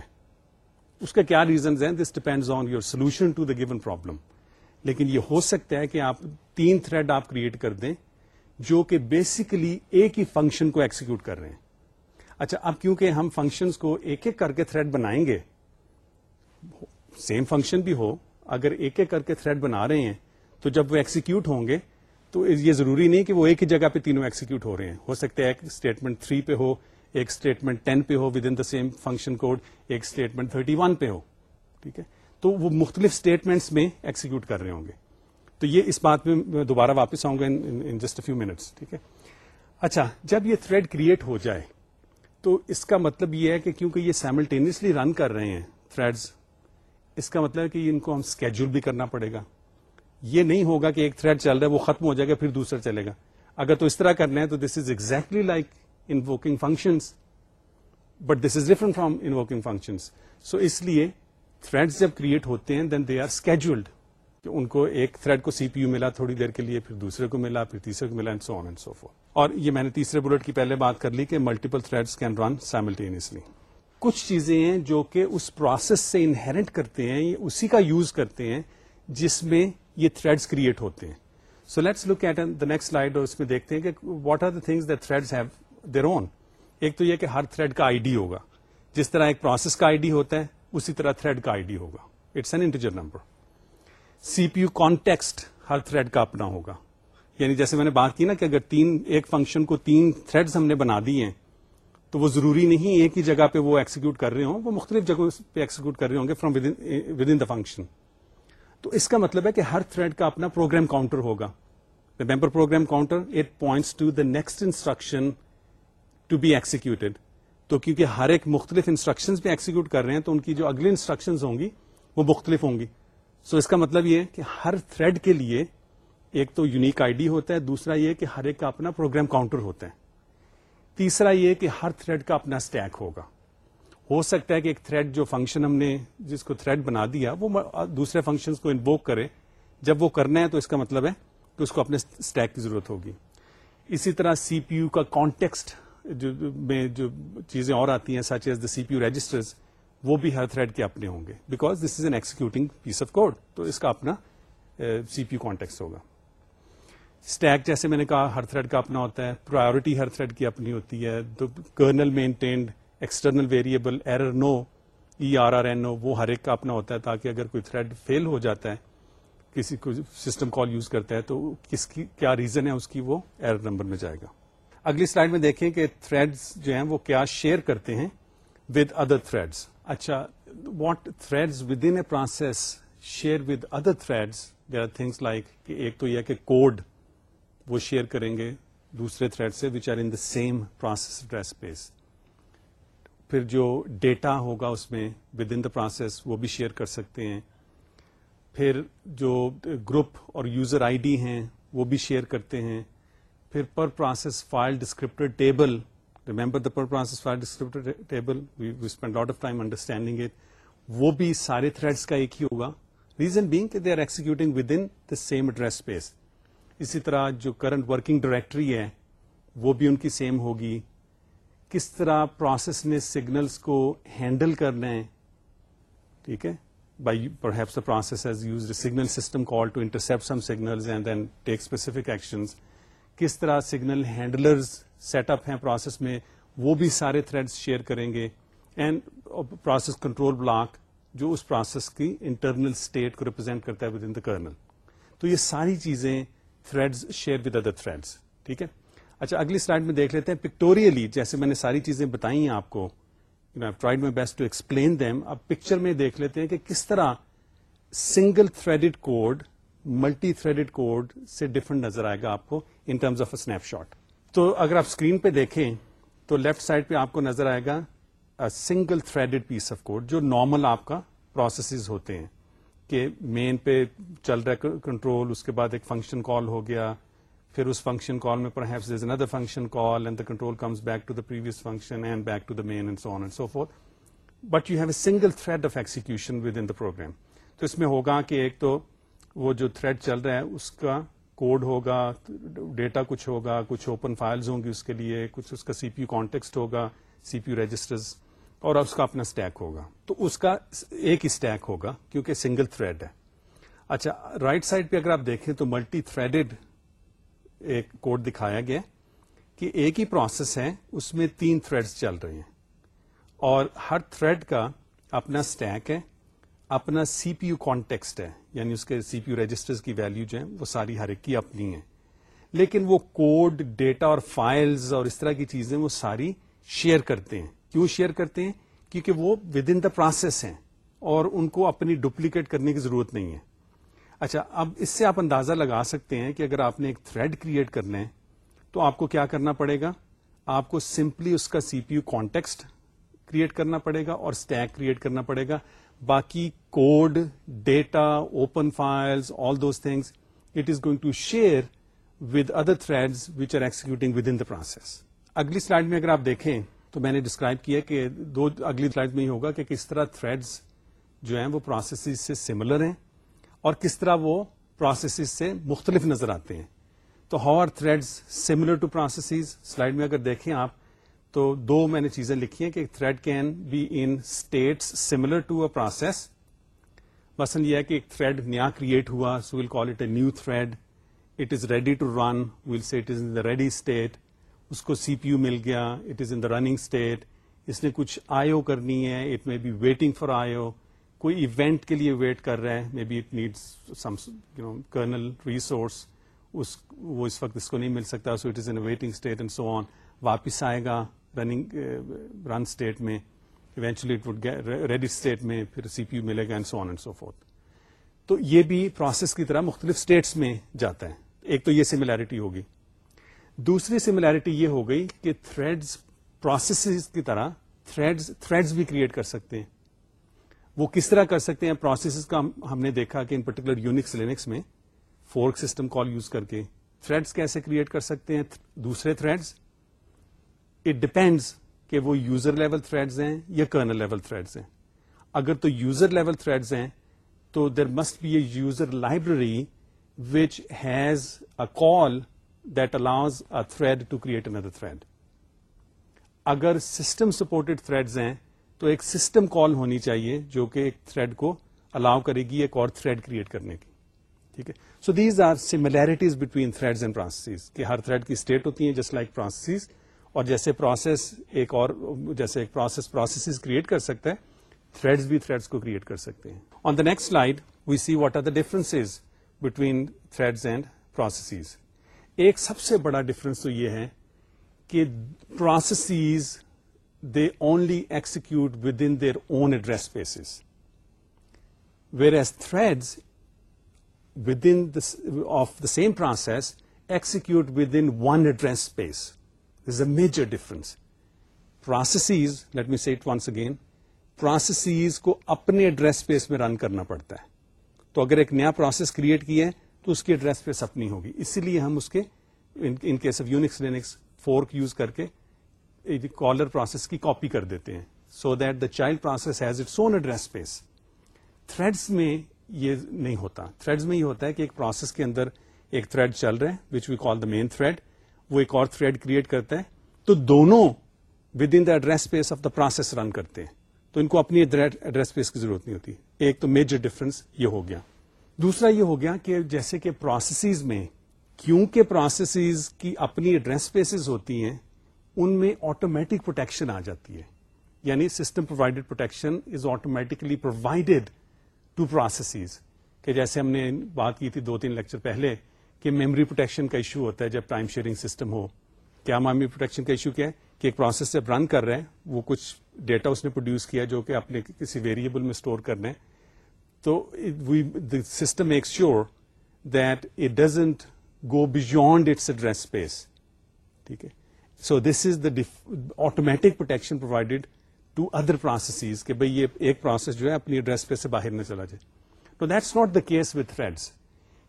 اس کا کیا ریزنز ہیں this depends on your solution to the given problem لیکن یہ ہو سکتا ہے کہ آپ تین تھریڈ آپ کریٹ کر دیں جو کہ بیسکلی ایک ہی فنکشن کو ایکسیکیوٹ کر رہے ہیں اچھا اب کیونکہ ہم فنکشنز کو ایک ایک کر کے تھریڈ بنائیں گے سیم فنکشن بھی ہو اگر ایک ایک کر کے تھریڈ بنا رہے ہیں تو جب وہ ایکسیکیوٹ ہوں گے تو یہ ضروری نہیں کہ وہ ایک ہی جگہ پہ تینوں ایکسیکیوٹ ہو رہے ہیں ہو سکتے ایک اسٹیٹمنٹ تھری پہ ہو ایک اسٹیٹمنٹ ٹین پہ ہو within the same function code ایک اسٹیٹمنٹ تھرٹی ون پہ ہو ٹھیک ہے تو وہ مختلف اسٹیٹمنٹس میں ایکسیکیوٹ کر رہے ہوں گے تو یہ اس بات میں دوبارہ واپس آؤں گا in just a few minutes ٹھیک ہے اچھا جب یہ تھریڈ کریٹ ہو جائے تو اس کا مطلب یہ ہے کہ کیونکہ یہ سائملٹینیسلی رن کر رہے ہیں تھریڈز اس کا مطلب ہے کہ ان کو ہم اسکیڈول بھی کرنا پڑے گا یہ نہیں ہوگا کہ ایک تھریڈ چل رہا ہے وہ ختم ہو جائے گا پھر دوسرا چلے گا اگر تو اس طرح کرنا ہے تو this is exactly like invoking functions but this is different from invoking function so اس لیے تھریڈ جب کریٹ ہوتے ہیں دین دے آر اسکیڈولڈ کہ ان کو ایک تھریڈ کو سی پی یو ملا تھوڑی دیر کے لیے پھر دوسرے کو ملا پھر تیسرے کو ملا and so on and so forth اور یہ میں نے تیسرے بلٹ کی پہلے بات کر لی کہ multiple threads can run simultaneously کچھ چیزیں ہیں جو کہ اس پروسیس سے انہیرنٹ کرتے ہیں یہ اسی کا یوز کرتے ہیں جس میں یہ تھریڈس کریٹ ہوتے ہیں so let's look at the next slide اور اس میں دیکھتے ہیں کہ what are the things the threads have their own ایک تو یہ کہ ہر تھریڈ کا آئی ڈی ہوگا جس طرح ایک پروسیس کا آئی ڈی ہوتا ہے اسی طرح تھریڈ کا آئی ڈی ہوگا it's an integer number C P U context Hare thread کا اپنا ہوگا یعنی جیسے میں نے بات کی نا کہ اگر تین ایک فنکشن کو تین تھریڈ ہم نے بنا دی ہیں تو وہ ضروری نہیں ایک ہی جگہ پہ وہ ایکسیکیوٹ کر رہے ہوں وہ مختلف جگہوں پہ ایکسیکیوٹ کر رہے ہوں گے from within the function تو اس کا مطلب ہے کہ ہر تھریڈ کا اپنا پروگرام کاؤنٹر ہوگا the program counter it points to the next instruction to be executed تو کیونکہ ہر ایک مختلف انسٹرکشن پہ ایکسیکیوٹ کر رہے ہیں تو ان کی جو اگلی انسٹرکشن ہوں گی وہ مختلف ہوں گی سو اس کا مطلب یہ کہ ہر تھریڈ کے لیے ایک تو یونیک آئی ڈی ہوتا ہے دوسرا یہ کہ ہر ایک کا اپنا پروگرام کاؤنٹر ہوتا ہے تیسرا یہ کہ ہر تھریڈ کا اپنا اسٹیک ہوگا ہو سکتا ہے کہ ایک تھریڈ جو فنکشن ہم نے جس کو تھریڈ بنا دیا وہ دوسرے فنکشن کو انووک کرے جب وہ کرنا ہے تو اس کا مطلب ہے کہ اس کو اپنے اسٹیک کی ضرورت ہوگی اسی طرح سی پی یو کا کانٹیکسٹ جو میں جو چیزیں اور آتی ہیں such as the C P U registers وہ بھی ہر تھریڈ کے اپنے ہوں گے because this is an executing piece of code تو اس کا اپنا سی پی کانٹیکس ہوگا اسٹیک جیسے میں نے کہا ہر تھریڈ کا اپنا ہوتا ہے پرایورٹی ہر تھریڈ کی اپنی ہوتی ہے kernel maintained external variable error no E R R N وہ ہر ایک کا اپنا ہوتا ہے تاکہ اگر کوئی تھریڈ فیل ہو جاتا ہے کسی کو سسٹم کال یوز کرتا ہے تو کس کی کیا ریزن ہے اس کی وہ ایرر نمبر میں جائے گا اگلی سلائڈ میں دیکھیں کہ تھریڈ جو ہیں وہ کیا شیئر کرتے ہیں ود ادر تھریڈس اچھا what thread within a process share with other thread they are things like کہ ایک تو یہ کہ کوڈ وہ شیئر کریں گے دوسرے تھریڈ سے which are in the same process address space پھر جو ڈیٹا ہوگا اس میں ود ان دا پروسیس وہ بھی شیئر کر سکتے ہیں پھر جو گروپ اور یوزر آئی ڈی ہیں وہ بھی شیئر کرتے ہیں پھر per process file descriptor table remember the process table descriptor table of time understanding it وہ بھی سارے تھریڈس کا ایک ہی ہوگا ریزن بینگ کہ they are executing within the same address space اسی طرح جو کرنٹ ورکنگ ڈائریکٹری ہے وہ بھی ان کی سیم ہوگی کس طرح پروسیس نے سگنلس کو ہینڈل کر لیں ٹھیک ہے by perhaps the process use signal system call to intercept some signal and then take specific actions کس طرح سگنل ہینڈلرز سیٹ اپ ہیں پروسیس میں وہ بھی سارے تھریڈس شیئر کریں گے اینڈ پروسیس کنٹرول بلاک جو اس پروسیس کی انٹرنل اسٹیٹ کو ریپرزینٹ کرتا ہے ود ان دا کرنل تو یہ ساری چیزیں threads share with other threads ٹھیک ہے اچھا اگلی سلائڈ میں دیکھ لیتے ہیں پکٹوریلی جیسے میں نے ساری چیزیں بتائی ہیں آپ کو tried my best to explain them اب پکچر میں دیکھ لیتے ہیں کہ کس طرح single threaded code multithreaded code سے ڈفرنٹ نظر آئے گا آپ کو in terms of a snapshot تو اگر آپ اسکرین پہ دیکھیں تو لیفٹ سائڈ پہ آپ کو نظر آئے گا single threaded piece of code جو نارمل آپ کا پروسیسز ہوتے ہیں کہ مین پہ چل رہا کنٹرول اس کے بعد ایک فنکشن کال ہو گیا پھر اس فنکشن کال میں پر از another function call and the control comes back to the previous function and back to the main and so on and so forth but you have a single thread of execution within the program تو اس میں ہوگا کہ ایک تو وہ جو تھریڈ چل رہا ہے اس کا کوڈ ہوگا ڈیٹا کچھ ہوگا کچھ اوپن فائلز ہوں گی اس کے لیے کچھ اس کا سی پی یو کانٹیکسٹ ہوگا سی پی یو رجسٹرز اور اس کا اپنا اسٹیک ہوگا تو اس کا ایک ہی اسٹیک ہوگا کیونکہ سنگل تھریڈ ہے اچھا رائٹ right سائڈ پہ اگر آپ دیکھیں تو ملٹی تھریڈڈ ایک کوڈ دکھایا گیا کہ ایک ہی پروسیس ہے اس میں تین تھریڈز چل رہے ہیں اور ہر تھریڈ کا اپنا اسٹیک ہے اپنا سی پی یو کانٹیکسٹ ہے یعنی اس کے سی پی یو رجسٹر کی ویلو جو ہے وہ ساری ہر ایک کی اپنی ہے لیکن وہ کوڈ ڈیٹا اور فائلز اور اس طرح کی چیزیں وہ ساری شیئر کرتے ہیں کیوں شیئر کرتے ہیں کیونکہ وہ ود ان دا پروسیس ہیں اور ان کو اپنی ڈپلیکیٹ کرنے کی ضرورت نہیں ہے اچھا اب اس سے آپ اندازہ لگا سکتے ہیں کہ اگر آپ نے ایک تھریڈ کریٹ کرنا ہے تو آپ کو کیا کرنا پڑے گا آپ کو سمپلی اس کا C P U context create کرنا پڑے گا اور اسٹیک کریٹ کرنا پڑے گا باقی code data open files all those things it is going to share with other thread which are executing within the process اگلی سلائڈ میں اگر آپ دیکھیں تو میں نے ڈسکرائب کیا کہ دو اگلی سلائڈ میں یہ ہوگا کہ کس طرح تھریڈز جو ہیں وہ پروسیسز سے سملر ہیں اور کس طرح وہ پروسیسز سے مختلف نظر آتے ہیں تو how are threads similar to processes slide میں اگر دیکھیں آپ تو دو میں نے چیزیں لکھی ہیں کہ thread can be in states similar to a process مثلاً یہ ہے کہ ایک تھریڈ نیا کریٹ ہوا so we'll call it a new thread it is ready to run we'll see it is in the ready state اس کو سی پی یو مل گیا it is in the running state اس نے کچھ آئی او کرنی ہے it may be waiting for I O کوئی ایونٹ کے لیے ویٹ کر رہا ہے maybe it needs kernel resource وہ اس وقت اس کو نہیں مل سکتا so it is in waiting state and so on واپس آئے گا رننگ رن اسٹیٹ میں ایونچولی اٹ وڈ اسٹیٹ میں پھر سی پی یو ملے گا and and so so on تو یہ بھی پروسیس کی طرح مختلف اسٹیٹس میں جاتا ہے ایک تو یہ سملیرٹی ہوگی دوسری سملیرٹی یہ ہو گئی کہ تھریڈز پروسیسز کی طرح تھریڈز تھریڈز بھی کریٹ کر سکتے ہیں وہ کس طرح کر سکتے ہیں پروسیسز کا ہم نے دیکھا کہ ان پرٹیکولر یونکس لینکس میں فورک سسٹم کال یوز کر کے تھریڈس کیسے کریٹ کر سکتے ہیں دوسرے تھریڈس اٹ ڈپینڈس کہ وہ یوزر لیول تھریڈز ہیں یا کرنل لیول تھریڈز ہیں اگر تو یوزر لیول تھریڈز ہیں تو there must be a user library which has a call that allows a thread to create another thread اگر سسٹم سپورٹڈ تھریڈز ہیں تو ایک سسٹم کال ہونی چاہیے جو کہ ایک تھریڈ کو الاؤ کرے گی ایک اور تھریڈ کریٹ کرنے کی ٹھیک ہے so these are similarities between threads and processes کہ ہر تھریڈ کی اسٹیٹ ہوتی ہیں جسٹ لائک پرانسیز اور جیسے پروسیس ایک اور جیسے ایک پروسیس پروسیسز کریٹ کر سکتا ہے تھریڈس بھی تھریڈس کو کریٹ کر سکتے ہیں on the next slide we see what are the differences between thread and processes ایک سب سے بڑا ڈفرنس تو یہ ہے کہ processes they only execute within their own address spaces whereas thread within of the same process execute within one address space major difference processes let me say once again process کو اپنے ایڈریس پیس میں رن کرنا پڑتا ہے تو اگر ایک نیا پروسیس کریٹ کی ہے تو اس کی ایڈریس پیس اپنی ہوگی اسی لیے ہم اس کے in case of Unix fork use کر کے کالر پروسیس کی کاپی کر دیتے ہیں so that the child process has its own address space thread میں یہ نہیں ہوتا تھریڈس میں یہ ہوتا ہے کہ ایک پروسیس کے اندر ایک تھریڈ چل رہے which we call the main thread وہ ایک اور تھریڈ کریٹ کرتا ہے تو دونوں within the address space of the process run کرتے ہیں تو ان کو اپنی ایڈریس پیس کی ضرورت نہیں ہوتی ایک تو میجر ڈفرنس یہ ہو گیا دوسرا یہ ہو گیا کہ جیسے کہ پروسیسز میں کیونکہ پروسیسز کی اپنی ایڈریس پیسز ہوتی ہیں ان میں آٹومیٹک پروٹیکشن آ جاتی ہے یعنی system provided protection is automatically provided to processes کہ جیسے ہم نے بات کی تھی دو تین لیکچر پہلے کہ میموری پروٹیکشن کا ایشو ہوتا ہے جب ٹائم شیئرنگ سسٹم ہو کیا میموری پروٹیکشن کا ایشو کیا ہے کہ ایک پروسیس جب رن کر رہے ہیں وہ کچھ ڈیٹا اس نے پروڈیوس کیا جو کہ اپنے کسی ویریبل میں اسٹور کر رہے ہیں تو system make sure that it doesn't go beyond its address space ٹھیک ہے so this is the automatic protection provided to other processes کہ بھائی یہ ایک پروسیس جو ہے اپنی ایڈریس اسپیس سے باہر نہ چلا جائے تو that's not the case with threads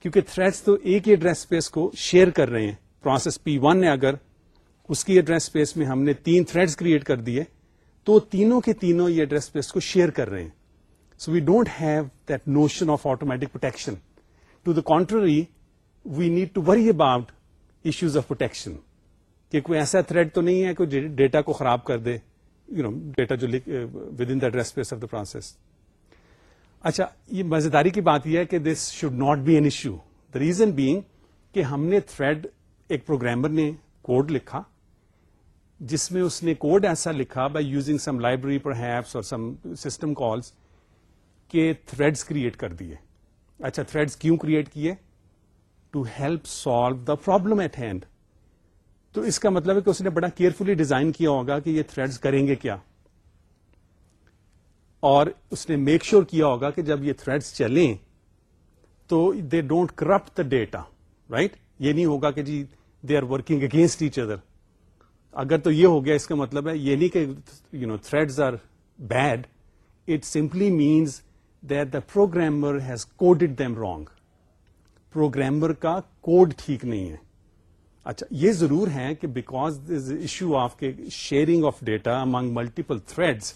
کیونکہ تھریڈس تو ایک ہی ایڈریس اسپیس کو شیئر کر رہے ہیں پروسیس پی ون نے اگر اس کی ایڈریس اسپیس میں ہم نے تین تھریڈس کریٹ کر دیے تو تینوں کے تینوں یہ ایڈریس اسپیس کو شیئر کر رہے ہیں so we don't have that notion of automatic protection to the contrary we need to worry about issues of protection کہ کوئی ایسا تھریڈ تو نہیں ہے ڈیٹا کو خراب کر دے یو نو ڈیٹا جو within the address space of the process اچھا یہ مزیداری کی بات یہ ہے کہ this should not be an issue the reason being کہ ہم نے تھریڈ ایک پروگرامر نے کوڈ لکھا جس میں اس نے کوڈ ایسا لکھا by using some library perhaps اور سم سسٹم کالس کے تھریڈس کریٹ کر دیے اچھا تھریڈس کیوں کریٹ کیے to help solve the problem at hand تو اس کا مطلب ہے کہ اس نے بڑا کیئرفلی ڈیزائن کیا ہوگا کہ یہ تھریڈس کریں گے کیا اور اس نے میک شیور کیا ہوگا کہ جب یہ تھریڈس چلیں تو they don't corrupt the data right یہ نہیں ہوگا کہ جی they are working against each other اگر تو یہ ہو گیا اس کا مطلب ہے یہ نہیں کہ you know threads are bad it simply means that the programmer has coded them wrong programmer کا کوڈ ٹھیک نہیں ہے اچھا یہ ضرور ہے کہ بیکاز دز ایشو آف کے sharing of data among multiple threads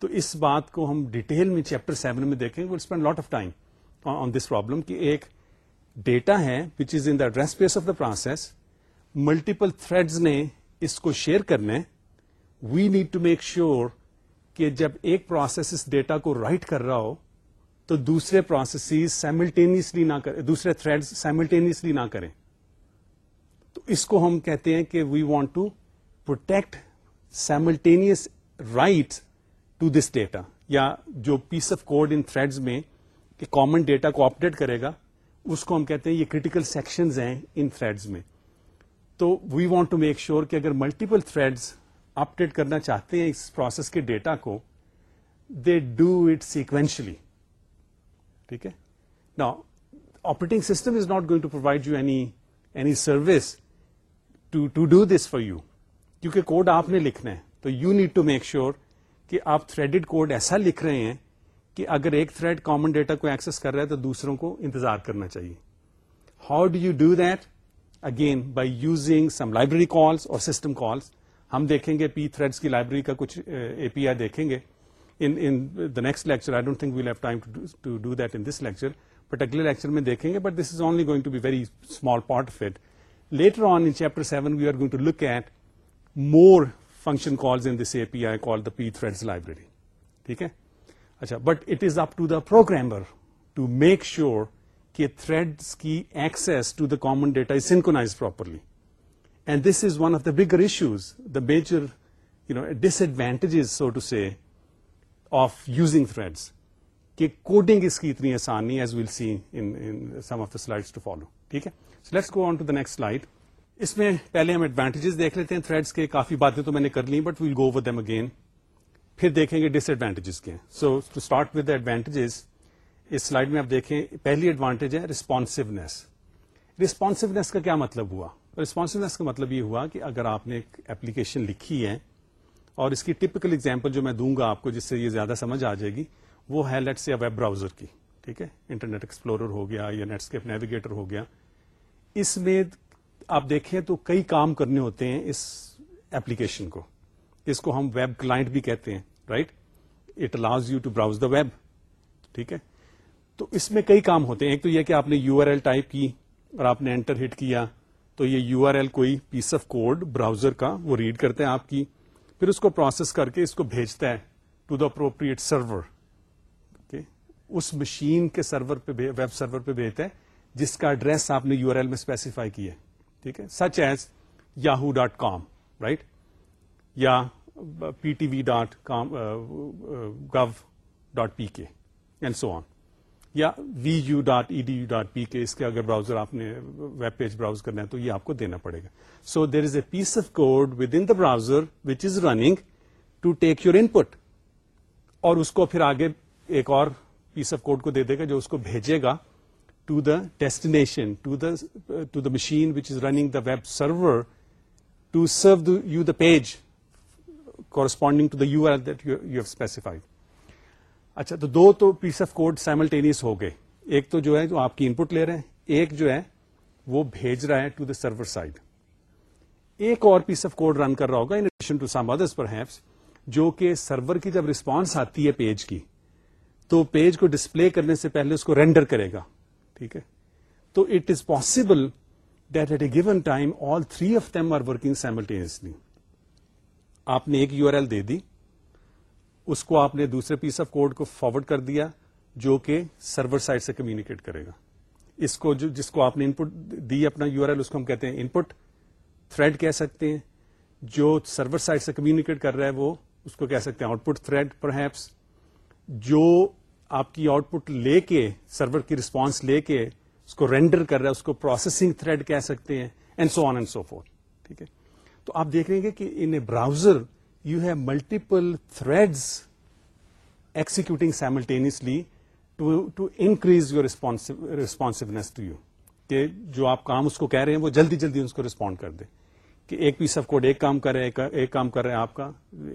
تو اس بات کو ہم ڈیٹیل میں چیپٹر سیون میں دیکھیں گے spend lot of time on this problem کہ ایک ڈیٹا ہے which is in the the piece of process multiple threads نے اس کو شیئر کرنے we need to make sure کہ جب ایک پروسیس اس ڈیٹا کو رائٹ کر رہا ہو تو دوسرے پروسیسز سائملٹینیسلی نہ کریں دوسرے تھریڈ سائملٹینیسلی نہ کریں تو اس کو ہم کہتے ہیں کہ we want to protect simultaneous write to this data یا جو piece of code in threads میں کامن ڈیٹا کو اپڈیٹ کرے گا اس کو ہم کہتے ہیں یہ کریٹیکل سیکشنز ہیں ان تھریڈز میں تو we want to make sure کہ اگر ملٹیپل تھریڈز اپڈیٹ کرنا چاہتے ہیں اس پروسیس کے ڈیٹا کو دے ڈو اٹ سیکوینشلی ٹھیک ہے نا operating system is not going to provide you any any service to do this for you کیونکہ کوڈ آپ نے لکھنا ہے تو you need to make sure کہ آپ تھریڈڈ کوڈ ایسا لکھ رہے ہیں کہ اگر ایک تھریڈ کامن ڈیٹا کو ایکسس کر رہا ہے تو دوسروں کو انتظار کرنا چاہیے how do you do that again by using some library calls اور سسٹم کالس ہم دیکھیں گے پی تھریڈ کی لائبریری کا کچھ اے پی آئی دیکھیں گے in next lecture I don't think we'll have time to do that this lecture but اگلے لیکچر میں دیکھیں گے but this is only going to be very small part of it later on in chapter seven we are going to look at more function calls in this A P I call the P threads library ٹھیک ہے اچھا but it is up to the programmer to make sure کہ تھریڈس کی access to the common data is synchronized properly and this is one of the bigger issues the major you know disadvantages of using threads کہ کوڈنگ اس کی اتنی آسانی as we'll see some of the slide to follow ٹھیک ہے let's go on to the next slide اس میں پہلے ہم ایڈوانٹیجز دیکھ لیتے ہیں تھریڈس کے کافی باتیں تو میں نے کر لی but we'll go with them again پھر دیکھیں گے ڈس ایڈوانٹیجز کے so to start with advantages us slide میں آپ دیکھیں پہلی ایڈوانٹیج ہے کا کیا مطلب ہوا رسپانسونیس کا مطلب یہ ہوا کہ اگر آپ نے ایک اپلیکیشن لکھی ہے اور اس کی ٹپکل اگزامپل جو میں دوں گا آپ کو جس سے یہ زیادہ سمجھ آ جائے گی وہ ہے لیٹس یا ویب براؤزر کی ٹھیک ہے انٹرنیٹ ایکسپلورر ہو گیا یا نیٹسکیپ نیویگیٹر ہو گیا اس میں آپ دیکھیں تو کئی کام کرنے ہوتے ہیں اس ایپلیکیشن کو اس کو ہم ویب کلائنٹ بھی کہتے ہیں right it allows you to browse the web ٹھیک ہے تو اس میں کئی کام ہوتے ہیں ایک تو یہ کہ آپ نے یو آر ایل ٹائپ کی اور آپ نے انٹر ہٹ کیا تو یہ یو آر ایل کوئی پیس آف کوڈ براؤزر کا وہ ریڈ کرتا ہے آپ کی پھر اس کو پروسیس کر کے اس کو بھیجتا ہے ٹو دا اپروپریٹ سرور اس مشین کے سرور پہ ویب سرور پہ بھیجتا ہے جس کا ایڈریس آپ نے یو آر ایل میں اسپیسیفائی کیا ہے ٹھیک ہے such as Yahoo dot com right یا P T V dot com go dot P K and so on یا V U dot E D U dot P K اس کے اگر براؤزر آپ نے ویب پیج براؤز کرنا ہے تو یہ آپ کو دینا پڑے گا so there is a piece of code within the browser which is running to take your input اور اس کو پھر آگے ایک اور پیس آف کوڈ کو دے دے گا جو اس کو بھیجے گا the destination to the to the machine which is running the web server to serve you the page corresponding اچھا تو دو تو پیس آف کوڈ سائملٹینیس ہو گئے ایک تو جو ہے جو آپ کی ان پٹ لے رہے ہیں ایک جو ہے وہ بھیج رہا ہے ٹو دا سرور سائڈ ایک اور پیس آف کوڈ رن کر رہا ہوگا ان ٹو سم ادرس اندر جو کہ سرور کی جب رسپانس آتی ہے پیج کی تو پیج کو ڈسپلے کرنے سے پہلے اس کو رینڈر کرے گا ٹھیک ہے تو it is possible that at a given time all three of are working simultaneously آپ نے ایک یو آر ایل دے دی اس کو آپ نے دوسرے پیس آف کوڈ کو فارورڈ کر دیا جو کہ سرور سائڈ سے کمیونیکیٹ کرے گا اس کو جو جس کو آپ نے انپٹ دی اپنا یو آر ایل اس کو ہم کہتے ہیں ان پٹ تھریڈ کہہ سکتے ہیں جو سرور سائڈ سے کمیونیکیٹ کر رہا ہے وہ اس کو کہہ سکتے ہیں آؤٹ پٹ تھریڈ پر جو آپ کی آؤٹ پٹ لے کے سرور کی رسپانس لے کے اس کو رینڈر کر رہا ہے اس کو پروسیسنگ تھریڈ کہہ سکتے ہیں and so on and so forth ٹھیک ہے تو آپ دیکھ رہے گے کہ in a browser you have multiple thread executing simultaneously to increase your responsiveness to you کہ جو آپ کام اس کو کہہ رہے ہیں وہ جلدی جلدی اس کو رسپونڈ کر دیں کہ ایک پیس آف کوڈ ایک کام کر رہے ایک کام کر رہے ہیں آپ کا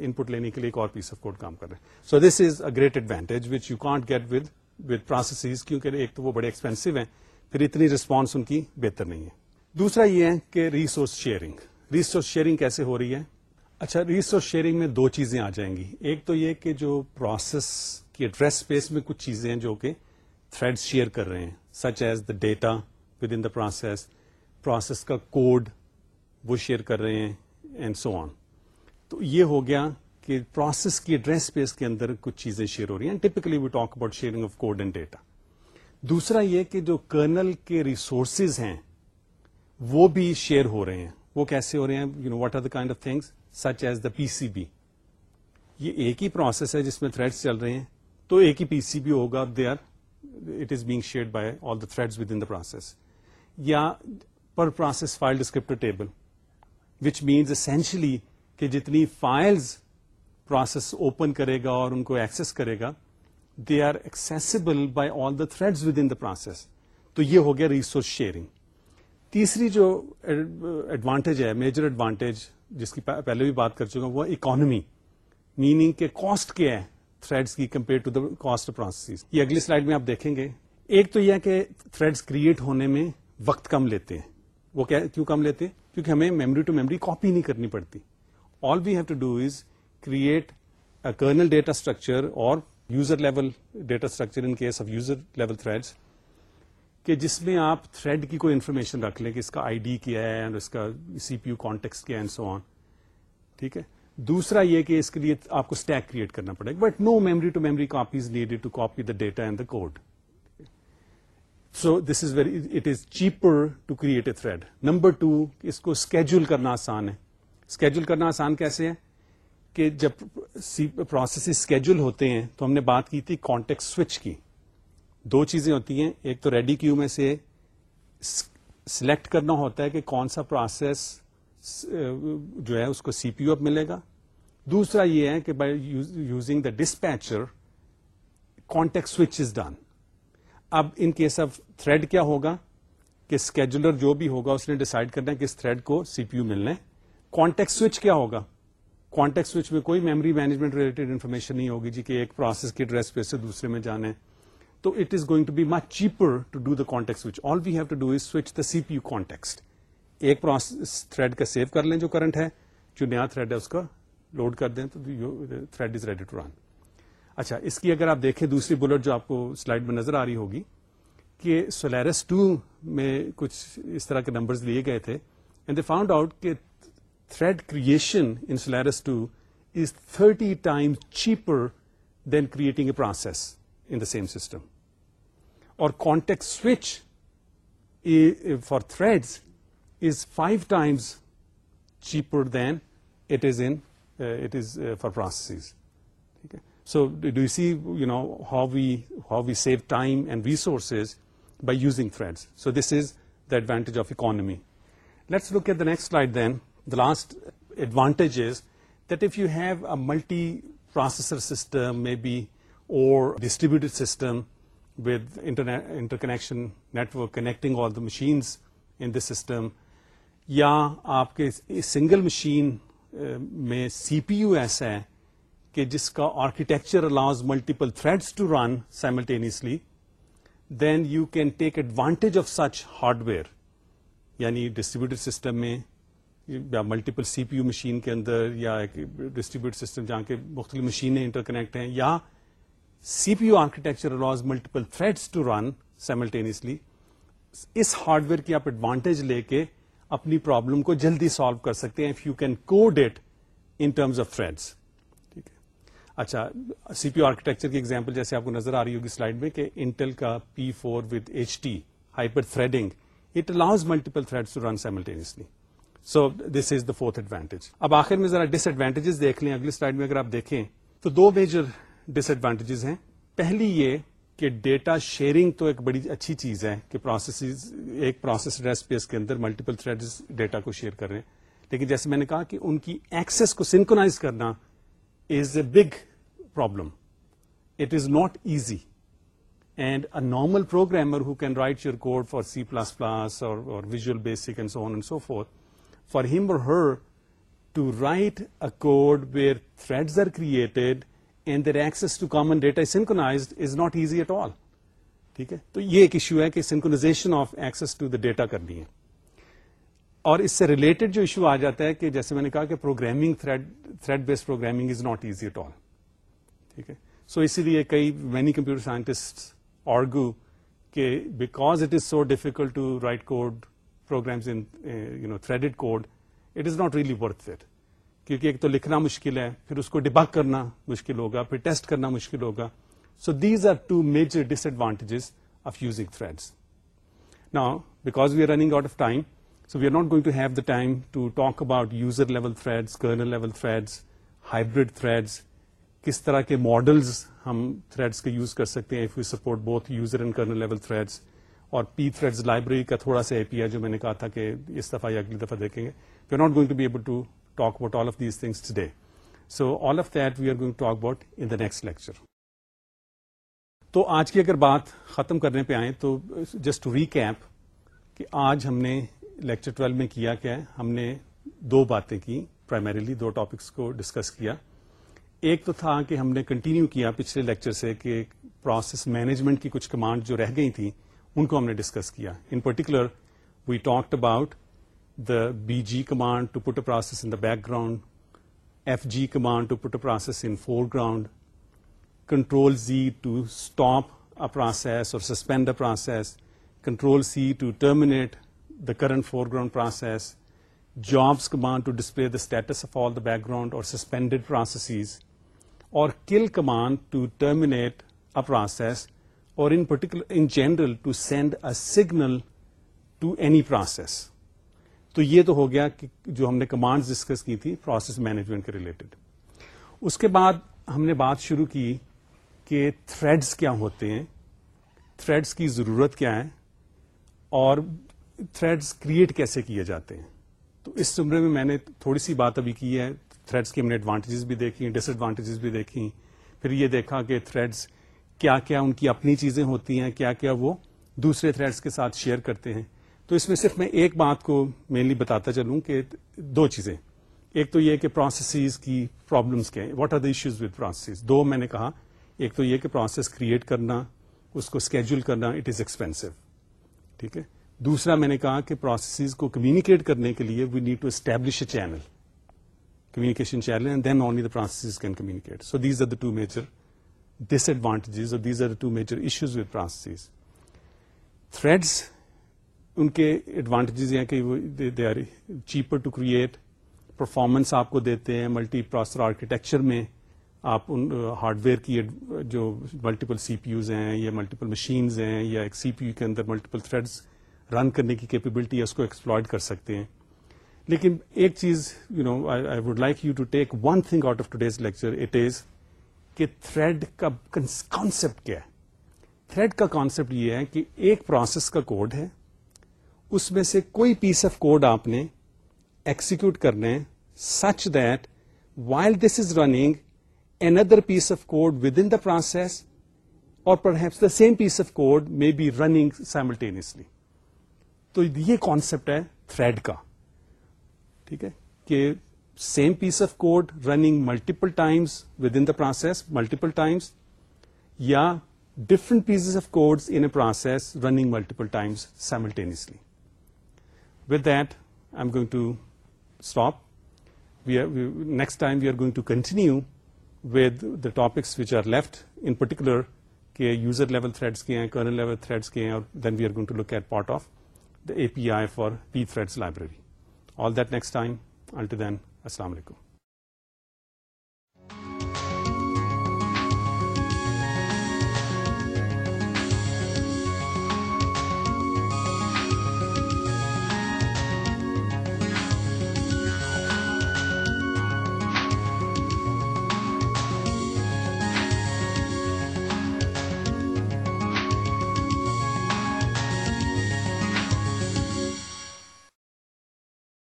ان پٹ لینے کے لیے ایک اور پیس آف کوڈ کام کر رہے ہیں so this is a great advantage which you can't get with with processes کیونکہ ایک تو وہ بڑے ایکسپینسو ہیں پھر اتنی ریسپانس ان کی بہتر نہیں ہے دوسرا یہ ہے کہ ریسورس شیئرنگ ریسورس شیئرنگ کیسے ہو رہی ہے اچھا ریسورس شیئرنگ میں دو چیزیں آ جائیں گی ایک تو یہ کہ جو پروسیس کی ایڈریس اسپیس میں کچھ چیزیں ہیں جو کہ تھریڈ شیئر کر رہے ہیں such as the data within the process process کا کوڈ وہ شیئر کر رہے ہیں اینڈ سو آن تو یہ ہو گیا کہ پروسیس کی ڈریس اسپیس کے اندر کچھ چیزیں شیئر ہو رہی ہیں typically we talk about sharing of code and data دوسرا یہ کہ جو کرنل کے ریسورسز ہیں وہ بھی شیئر ہو رہے ہیں وہ کیسے ہو رہے ہیں you know what are the kind of things such as the P C B یہ ایک ہی پروسیس ہے جس میں تھریڈس چل رہے ہیں تو ایک ہی پی سی بی ہوگا they are it is being shared by all the thread within the process یا per process file table which means essentially کہ جتنی فائلز پروسیس اوپن کرے گا اور ان کو ایکسس کرے گا they are accessible by all the thread within the process تو یہ ہو گیا ریسورس شیئرنگ تیسری جو ایڈوانٹیج ہے میجر ایڈوانٹیج جس کی پہلے بھی بات کر چکا ہوں وہ اکانمی میننگ کے کاسٹ کیا ہے تھریڈس کی compare to the cost process یہ اگلی سلائڈ میں آپ دیکھیں گے ایک تو یہ کہ تھریڈس کریٹ ہونے میں وقت کم لیتے ہیں وہ کیوں کم لیتے ہیں کیونکہ ہمیں میمری ٹو میمری کاپی نہیں کرنی پڑتی all we have to do is create kernel data structure اور user level data structure in case of user level thread کہ جس میں آپ تھریڈ کی کوئی انفارمیشن رکھ لیں کہ اس کا آئی ڈی کیا ہے اور اس کا سی پی یو کانٹیکس کیا ہے ٹھیک ہے دوسرا یہ کہ اس کے لیے آپ کو اسٹیک کریٹ کرنا پڑے گا but no memory to memory copies needed to copy the data and the code so this is very it is cheaper to create a thread number two اس کو اسکیڈول کرنا آسان ہے اسکیڈول کرنا آسان کیسے ہے کہ جب پروسیس اسکیڈول ہوتے ہیں تو ہم نے بات کی تھی کانٹیکٹ سوئچ کی دو چیزیں ہوتی ہیں ایک تو ریڈی کیو میں سے سلیکٹ کرنا ہوتا ہے کہ کون سا پروسیس جو ہے اس کو سی پی یو اب ملے گا دوسرا یہ ہے کہ by using the dispatcher context switch is done اب ان کیس آف تھریڈ کیا ہوگا کہ اسکیجولر جو بھی ہوگا اس نے ڈیسائڈ کرنا ہے کہ اس تھریڈ کو سی پی یو ملنا ہے کانٹیکٹ سوئچ کیا ہوگا کانٹیکٹ سوئچ میں کوئی میموری مینجمنٹ ریلیٹڈ انفارمیشن نہیں ہوگی جی کہ ایک پروسیس کی ڈریس پہ سے دوسرے میں جانے تو it is going to be much cheaper to do the context switch all we have to do is switch the C P U context ایک پروسیس تھریڈ کا سیو کر لیں جو کرنٹ ہے جو نیا تھریڈ ہے اس کا لوڈ کر دیں تو thread is ready to run اچھا اس کی اگر آپ دیکھیں دوسری بلٹ جو آپ کو سلائڈ میں نظر آ رہی ہوگی کہ سولیرس ٹو میں کچھ اس طرح کے نمبرز لیے گئے تھے اینڈ دے فاؤنڈ آؤٹ کہ thread creation in Solaris two is thirty time cheaper than creating a process in the same system اور context switch for thread is five times cheaper than it is in it is for process ٹھیک ہے so do see you know how we how we save time and resources by using friends so this is the advantage of economy then the last advantage is that if you have a multiprocessor system maybe or distributed system with interconnection network connecting all the machines in the system یا آپ کے سنگل مشین uh, میں سی پی یو ایسا ہے کہ جس کا architecture allows multiple threads to run simultaneously then you can take advantage of such hardware یعنی ڈسٹریبیوٹر سسٹم میں یا multiple C P U machine کے اندر یا ڈسٹریبیوٹر سسٹم جہاں کے مختلف مشینیں انٹر کنیکٹ ہیں یا C P U architecture allows multiple threads to run simultaneously us hardware کی آپ ایڈوانٹیج لے کے اپنی پرابلم کو جلدی سالو کر سکتے ہیں if you can code that in terms of threads اچھا سی پی آرکیٹیکچر کی ایگزامپل جیسے آپ کو نظر آ رہی ہوگی سلائڈ میں کہ انٹل کا P four with H T hyper threading it allows multiple thread to run simultaneously so this is the fourth advantage اب آخر میں ذرا ڈس ایڈوانٹیجز دیکھ لیں اگلی سلائڈ میں اگر آپ دیکھیں تو دو میجر ڈس ایڈوانٹیجز ہیں پہلی یہ کہ ڈیٹا شیئرنگ تو ایک بڑی اچھی چیز ہے کہ پروسیس ایک پروسیس ڈیسپیس کے اندر ملٹیپل تھریڈ ڈیٹا کو شیئر کر رہے ہیں لیکن جیسے میں نے کہا کہ ان کی ایکسس کو سنکونائز کرنا is a big problem it is not easy and a normal programmer who can write your code for C plus plus Visual Basic for her to write a code where thread are created and their access to common data synchronize is not easy at all ٹھیک ہے تو یہ ایک ایشو ہے کہ synchronization of access to the data کرنی ہے اور اس سے ریلیٹڈ جو ایشو آ جاتا ہے کہ جیسے میں نے کہا کہ program thread base program is not easy at all ٹھیک ہے سو اسی لیے کئی مینی کمپیوٹر سائنٹسٹ آرگو کہ because it is so difficult to write code programs thread code it is not really worth it کیونکہ ایک تو لکھنا مشکل ہے پھر اس کو ڈبک کرنا مشکل ہوگا پھر ٹیسٹ کرنا مشکل ہوگا so these are two major disadvantages of using thread نا because we are running out of time so we are not going to have the time to talk about user level threads kernel level thread hybrid thread کس طرح کے ماڈلز ہم تھریڈ کا یوز کر سکتے ہیں if you support both user and kernel threads اور پی تھریڈ لائبریری کا تھوڑا سا ایپ کیا جو میں نے کہا تھا کہ اس دفعہ یہ اگلی دفعہ دیکھیں گے we are not going to be able about all of these things today so all of that we are going to talk about in the next lecture تو آج کی اگر بات ختم کرنے پہ آئے تو جسٹ ٹو ری کیپ کہ آج ہم نے لیکچر ٹویلو میں کیا کیا ہے ہم نے دو باتیں کی پرائمریلی دو ٹاپکس کو ڈسکس کیا ایک تو تھا کہ ہم نے کنٹینیو کیا پچھلے لیکچر سے کہ پروسیس مینجمنٹ کی کچھ کمانڈ جو رہ گئی تھیں ان کو ہم نے ڈسکس کیا in particular we talked about the B G command to put a process in the background F G command to put a process in foreground control Z to stop a process اور suspend a process control C to terminate current foreground process jobs command to display the status of all the background اور suspended particular in general to send a signal to any process تو یہ تو ہو گیا کہ جو ہم نے کمانڈ ڈسکس کی تھی پروسیس مینجمنٹ کے ریلیٹڈ اس کے بعد ہم نے بات شروع کی کہ تھریڈس کیا ہوتے ہیں تھریڈس کی ضرورت کیا ہے اور تھریڈس کریٹ کیسے کیے جاتے ہیں تو اس زمرے میں میں نے تھوڑی سی بات ابھی کی ہے تھریڈس کی ہم نے ایڈوانٹیجز بھی دیکھی ڈس ایڈوانٹیجز بھی دیکھی پھر یہ دیکھا کہ تھریڈس کیا کیا ان کی اپنی چیزیں ہوتی ہیں کیا کیا وہ دوسرے تھریڈس کے ساتھ شیئر کرتے ہیں تو اس میں صرف میں ایک بات کو مینلی بتاتا چلوں کہ دو چیزیں ایک تو یہ کہ پروسیسز کی پرابلمس کے what are the issues with processes دو میں نے کہا ایک تو یہ کہ پروسیس کریٹ کرنا اس کو اسکیڈول کرنا اٹ از ایکسپینسو ٹھیک ہے دوسرا میں نے کہا کہ پروسیسز کو کمیونیکیٹ کرنے کے لیے we need to establish a channel communication channel and then only the processes can communicate so these are the two major disadvantages اور these are the two major issues processes threads ان کے ایڈوانٹیجز ہیں کہ they are cheaper to create performance آپ کو دیتے ہیں ملٹی پروسر آرکیٹیکچر میں آپ ان ہارڈ ویئر کی جو ملٹیپل سی پی یوز ہیں یا ملٹیپل مشینز ہیں یا ایک سی پی یو کے اندر ملٹیپل تھریڈس رن کرنے کی کیپیبلٹی اس کو ایکسپلوئڈ کر سکتے ہیں لیکن ایک چیز you know I would like you to take one thing out of today's lecture it is کہ تھریڈ کا کانسیپٹ کیا ہے تھریڈ کا کانسیپٹ یہ ہے کہ ایک پروسیس کا کوڈ ہے اس میں سے کوئی پیس آف کوڈ آپ نے ایکسیکیوٹ کرنے such that while this is running another piece of code within the process اور perhaps the same piece of code may be running simultaneously تو یہ کانسپٹ ہے تھریڈ کا ٹھیک ہے کہ same piece of code running multiple times within the process multiple times یا different pieces of code in a process running multiple times simultaneously with that I'm going to stop we are time we are going to continue with the topics which are left in particular کہ یوزر لیول تھریڈس کے ہیں کرنل لیول تھریڈس کے ہیں اور then we are going to look at part of the A P I for P threads library all that next time and then السلام علیکم